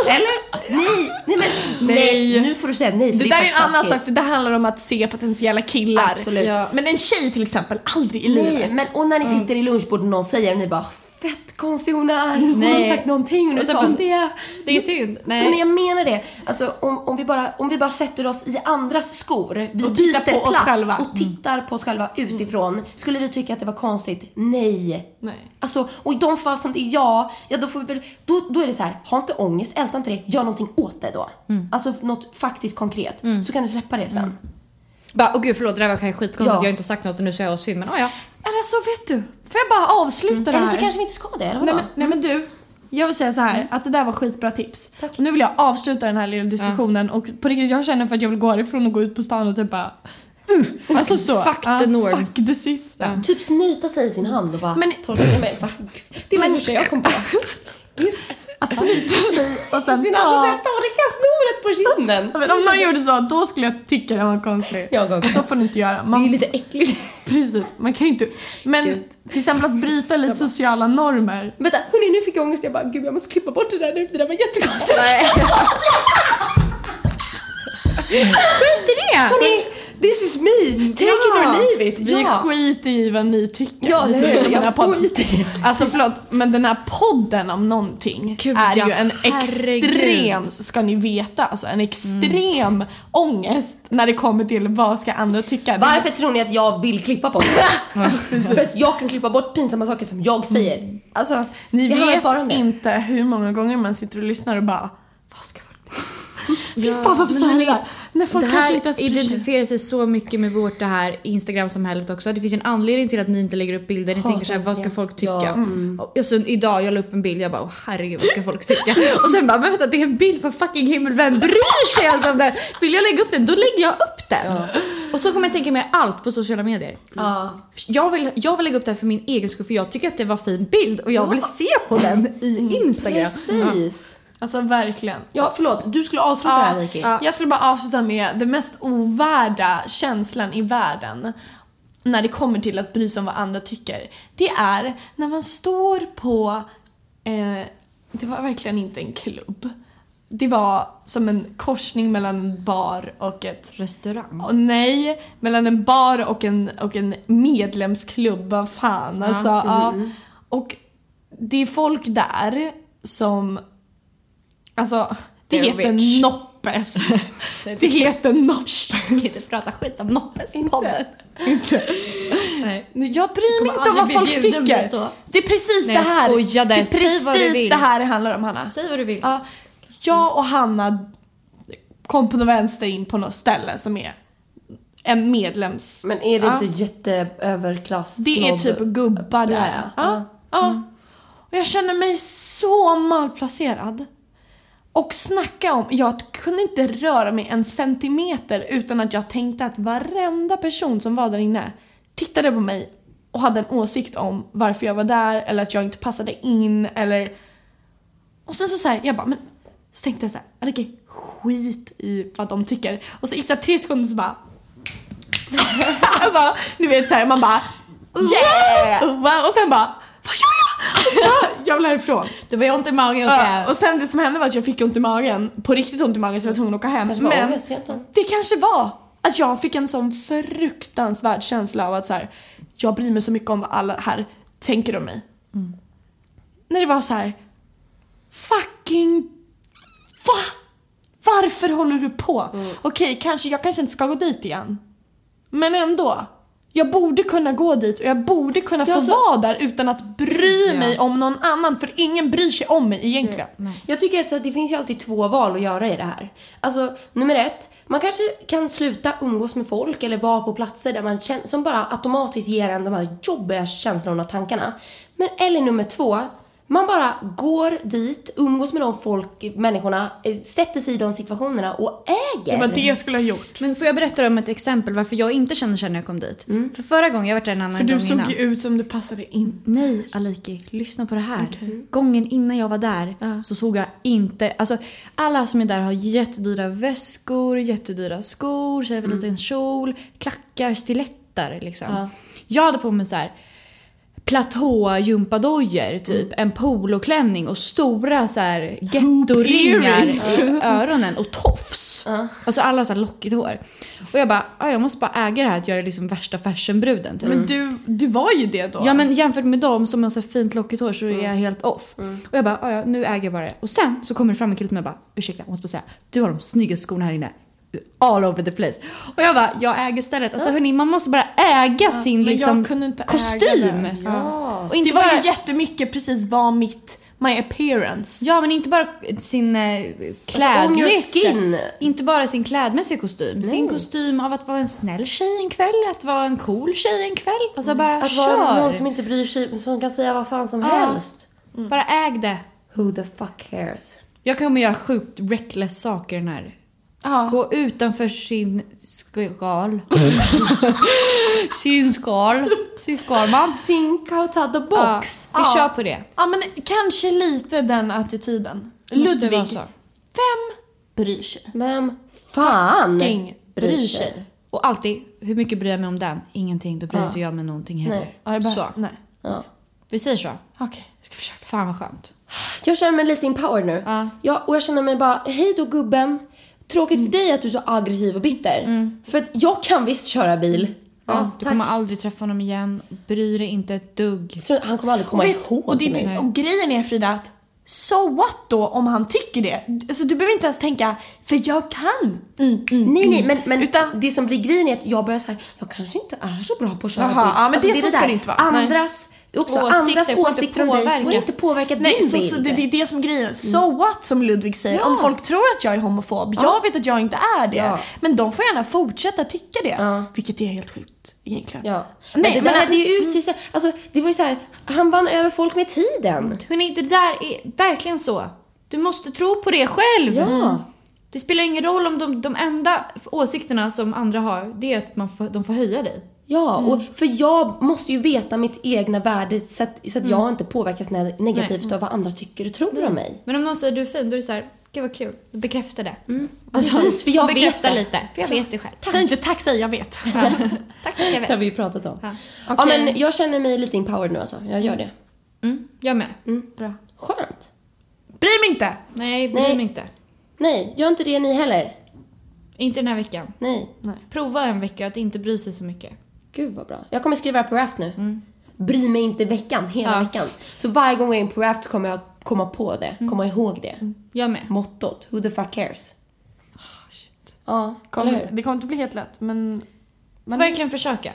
Eller? Nej, nej men nej. Nej. nu får du säga nej Det är där är en annan sak, det handlar om att se potentiella killar. Absolut. Ja. Men en tjej till exempel, aldrig i Nej, livet. men och när ni sitter i lunchbordet och någon säger och ni bara fett konstig hon är, hon har inte sagt någonting och nu sa hon det. Det är synd. Nej. Men jag menar det. Alltså, om, om, vi bara, om vi bara sätter oss i andras skor. Vi Och tittar på oss själva. Och tittar på oss själva utifrån. Skulle vi tycka att det var konstigt? Nej. Nej. Alltså, och i de fall som det är ja, ja då får vi väl, då, då är det så här, ha inte ångest, älta inte det, gör någonting åt det då. Alltså något faktiskt konkret. Så kan du släppa det sen. Bara, åh gud förlåt det där var kanske skitkonstigt. Ja. Jag har inte sagt något och nu säger jag synd men ah, ja. Eller så vet du, får jag bara avsluta det Eller här? så kanske vi inte ska det, eller nej, vadå? men, nej men du, jag vill säga så här att det där var skitbra tips. Tack. Och nu vill jag avsluta den här lilla diskussionen och på riktigt jag känner för att jag vill gå härifrån och gå ut på stan och typ bara uh, alltså så. fuck the Ja, norms. Fuck the system. Typ snyta sig i sin hand och bara Men- torka mig. Bara, Det var det första jag kom på. Just. Att snyta sig och sen och sen ta. torka snoret på kinden. Men om någon gjorde så, då skulle jag tycka den var konstig. Jag också. Så får du inte göra. Det är Man, lite äckligt. precis, man kan ju inte... Men Gud. till exempel att bryta lite sociala normer. Vänta, hörni nu fick jag ångest. Jag bara, gud jag måste klippa bort det där nu. Det där var jättekonstigt. Skit i det! Hörni, this is me. Take it or leave it. Vi ja. skiter i vad ni tycker. Ja, Vi är på den här podden. skiter i. Alltså förlåt, men den här podden om någonting Gud, är ja, ju en herregud. extrem, ska ni veta, alltså en extrem ångest när det kommer till vad ska andra tycka. Varför tror ni att jag vill klippa det? För att jag kan klippa bort pinsamma saker som jag säger. Alltså, Ni vet inte hur många gånger man sitter och lyssnar och bara Vad ska folk Fy Ja, fan varför sa jag det där? När folk det här inte ens identifierar sig så mycket med vårt det här Instagram-samhället också. Det finns ju en anledning till att ni inte lägger upp bilder. Ni tänker såhär, vad ska folk tycka? Ja. Och jag, så idag, jag la upp en bild, jag bara, herregud vad ska folk tycka? Och sen bara, men vänta det är en bild på fucking himmel, vem bryr sig ens om den? Vill jag lägga upp den, då lägger jag upp den. Och så kommer jag tänka mig allt på sociala medier. Ja. Jag vill, jag vill lägga upp den för min egen skull för jag tycker att det var fin bild och jag vill se på den i Instagram. Precis. Alltså verkligen. Ja, förlåt. Du skulle avsluta det här, Niki. Ja. Jag skulle bara avsluta med den mest ovärda känslan i världen när det kommer till att bry sig om vad andra tycker. Det är när man står på, eh, det var verkligen inte en klubb. Det var som en korsning mellan en bar och ett Restaurang. och nej, mellan en bar och en, och en medlemsklubb, vad fan alltså. Ja. Och det är folk där som, alltså det They're heter rich. Noppes. det heter Noppes. inte prata skit om Noppes i podden. Inte. Nej. Jag bryr mig inte om vad folk tycker. Det är precis Nej, det jag här. skojade. Det är precis det här det handlar om Hanna. Säg vad du vill. Ja, jag och Hanna kom på något vänster in på något ställe som är en medlems... Men är det Ja. inte jätteöverklass? Det är typ gubbar där. Ja. Ja. Ja. Och jag känner mig så malplacerad. Och snacka om, jag kunde inte röra mig en centimeter utan att jag tänkte att varenda person som var där inne tittade på mig och hade en åsikt om varför jag var där eller att jag inte passade in eller... Och sen så såhär, jag bara men... Så tänkte jag såhär, Alike, skit i vad de tycker. Och så gick det tre sekunder så bara... alltså, du vet såhär, man bara... Yeah! Och sen bara, vad gör jag? Jag vill härifrån. Du var ont i magen och Ja, och sen det som hände var att jag fick ont i magen, på riktigt ont i magen så jag var tvungen att åka hem. Kanske Men det kanske var att jag fick en sån fruktansvärd känsla av att så här, jag bryr mig så mycket om vad alla här tänker om mig. När det var så här, fucking va? Varför håller du på? Okej, kanske, jag kanske inte ska gå dit igen. Men ändå. Jag borde kunna gå dit och jag borde kunna få så- vara där utan att bry Ja. mig om någon annan för ingen bryr sig om mig egentligen. Jag tycker att att det finns ju alltid två val att göra i det här. Alltså, nummer ett, man kanske kan sluta umgås med folk eller vara på platser där man känner, som bara automatiskt ger en de här jobbiga känslorna och tankarna. Men, eller nummer två, man bara går dit, umgås med de folk, människorna, eh, sätter sig i de situationerna och äger. Det var det jag skulle ha gjort. Men får jag berätta om ett exempel varför jag inte kände så här när jag kom dit? För förra gången, jag varit där en annan För du gång såg innan. ju ut som du passade in. Nej, Aliki, lyssna på det här. Gången innan jag var där så såg jag inte... Alltså, alla som är där har jättedyra väskor, jättedyra skor, så här en liten kjol, klackar, stiletter liksom. Jag hade på mig så här platå-gympadojor, typ. En poloklänning och stora så här gettoringar i öronen och tofs. Alltså alla så här lockigt hår. Och jag bara, "Ah, jag måste bara äga det här att jag är liksom värsta fashionbruden. Typ. Men du, du var ju det då. Ja men jämfört med dem som har så fint lockigt hår så är jag helt off. Och jag bara, "Ah, ja nu äger jag bara det. Och sen så kommer det fram en kille till mig och bara, ursäkta jag måste bara säga, du har de snyggaste skorna här inne. All over the place. Och jag bara, jag äger stället. Alltså hörni, man måste bara äga sin men jag liksom kostym. Ja. Och inte det var bara, ju jättemycket precis var mitt, my appearance. Ja men inte bara sin eh, klädmässiga, skin. inte bara sin klädmässiga kostym. Sin kostym av att vara en snäll tjej en kväll, att vara en cool tjej en kväll. Alltså bara Att kör. vara någon som inte bryr sig, som kan säga vad fan som Ja. helst. Bara äg det. Who the fuck cares? Jag kommer göra sjukt reckless saker den här. Ja. Gå utanför sin skal. sin skal. Sin skalman. Think outside the box. Vi Ja. kör på det. ja men kanske lite den attityden. Måste Ludvig, vem bryr sig? Vem fan Fucking bryr sig. Och alltid, hur mycket bryr jag mig om den? Ingenting. Då bryr inte jag mig någonting heller. Nej. Ja, jag bara, Så. Nej. Ja. Vi säger så. Okej, jag ska försöka. Fan vad skönt. Jag känner mig lite empowered nu. Ja. Ja, och jag känner mig bara, hej då gubben. Tråkigt för dig att du är så aggressiv och bitter. För att jag kan visst köra bil. Ja, du tack. kommer aldrig träffa honom igen. Bry dig inte ett dugg. Så han kommer aldrig komma Och, vet, ihåg och, det, mig. det, och grejen är Frida att so what då om han tycker det? Alltså du behöver inte ens tänka för jag kan. Mm, mm, Nej, nej, mm. men, men Utan det som blir grejen är att jag börjar säga jag kanske inte är så bra på att köra Jaha, bil. ja, men det- så är ska där. det inte vara. Nej. Också, Åsikter andras får inte åsikter om dig får inte påverka Nej, din så, bild. så det, det är det som är grejen. So what som Ludvig säger. Ja. Om folk tror att jag är homofob, jag vet att jag inte är det. Ja. Men de får gärna fortsätta tycka det. Ja. Vilket är helt sjukt egentligen. Ja. Nej, men det men- där ju ut så, alltså det var ju så här, han vann över folk med tiden. Hörni, det där är verkligen så. Du måste tro på det själv. Ja. Det spelar ingen roll om de, de enda åsikterna som andra har, det är att man får, de får höja dig. Ja, Mm. och för jag måste ju veta mitt egna värde så att, så att Mm. jag inte påverkas ne- negativt av vad andra tycker och tror om mig. Men om någon säger du är fin, då är det så här, gud vad kul. Bekräfta det. Precis, för jag vet bekräfta det. lite, för jag vet det själv. Säg inte tack, säg jag vet. Tack, tack, jag Det har vet. vi ju pratat om. Ja. Ja, Okej. men jag känner mig lite empowered nu alltså. Jag gör det. Mm, jag med. Bra. Skönt. Bry mig inte! Nej, bry Nej. mig inte. Nej, gör inte det ni heller. Inte den här veckan. Nej. Prova en vecka att inte bry sig så mycket. Gud vad bra. Jag kommer skriva det på Raft nu. Bry mig inte veckan, hela Ja. veckan. Så varje gång jag är in på Raft kommer jag komma på det. Komma ihåg det. Jag med. Mottot. Who the fuck cares? Shit. Ja, eller hur? det kommer inte bli helt lätt, men Får verkligen försöka.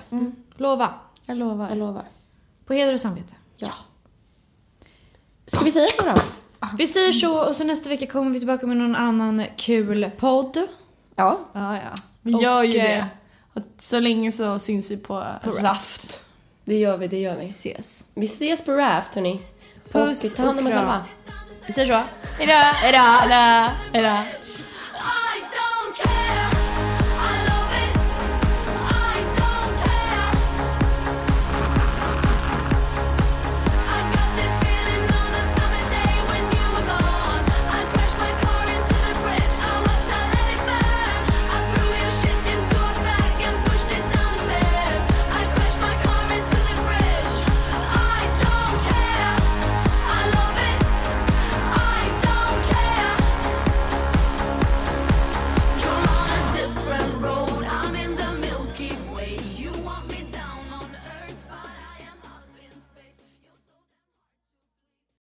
Lova. jag lovar. Jag lovar. På heder och samvete. Ja. Ska vi säga så då? Vi säger så och så nästa vecka kommer vi tillbaka med någon annan kul podd. Ja. Ja, ja. Vi Och, gör ju det. Och så länge så syns vi på, På Raft. Det gör vi, det gör vi. Ses. Vi ses på Raft hörni. Puss och ta hand om och kram. Vi säger så. Hejdå! Hejdå! Hejdå! Hejdå!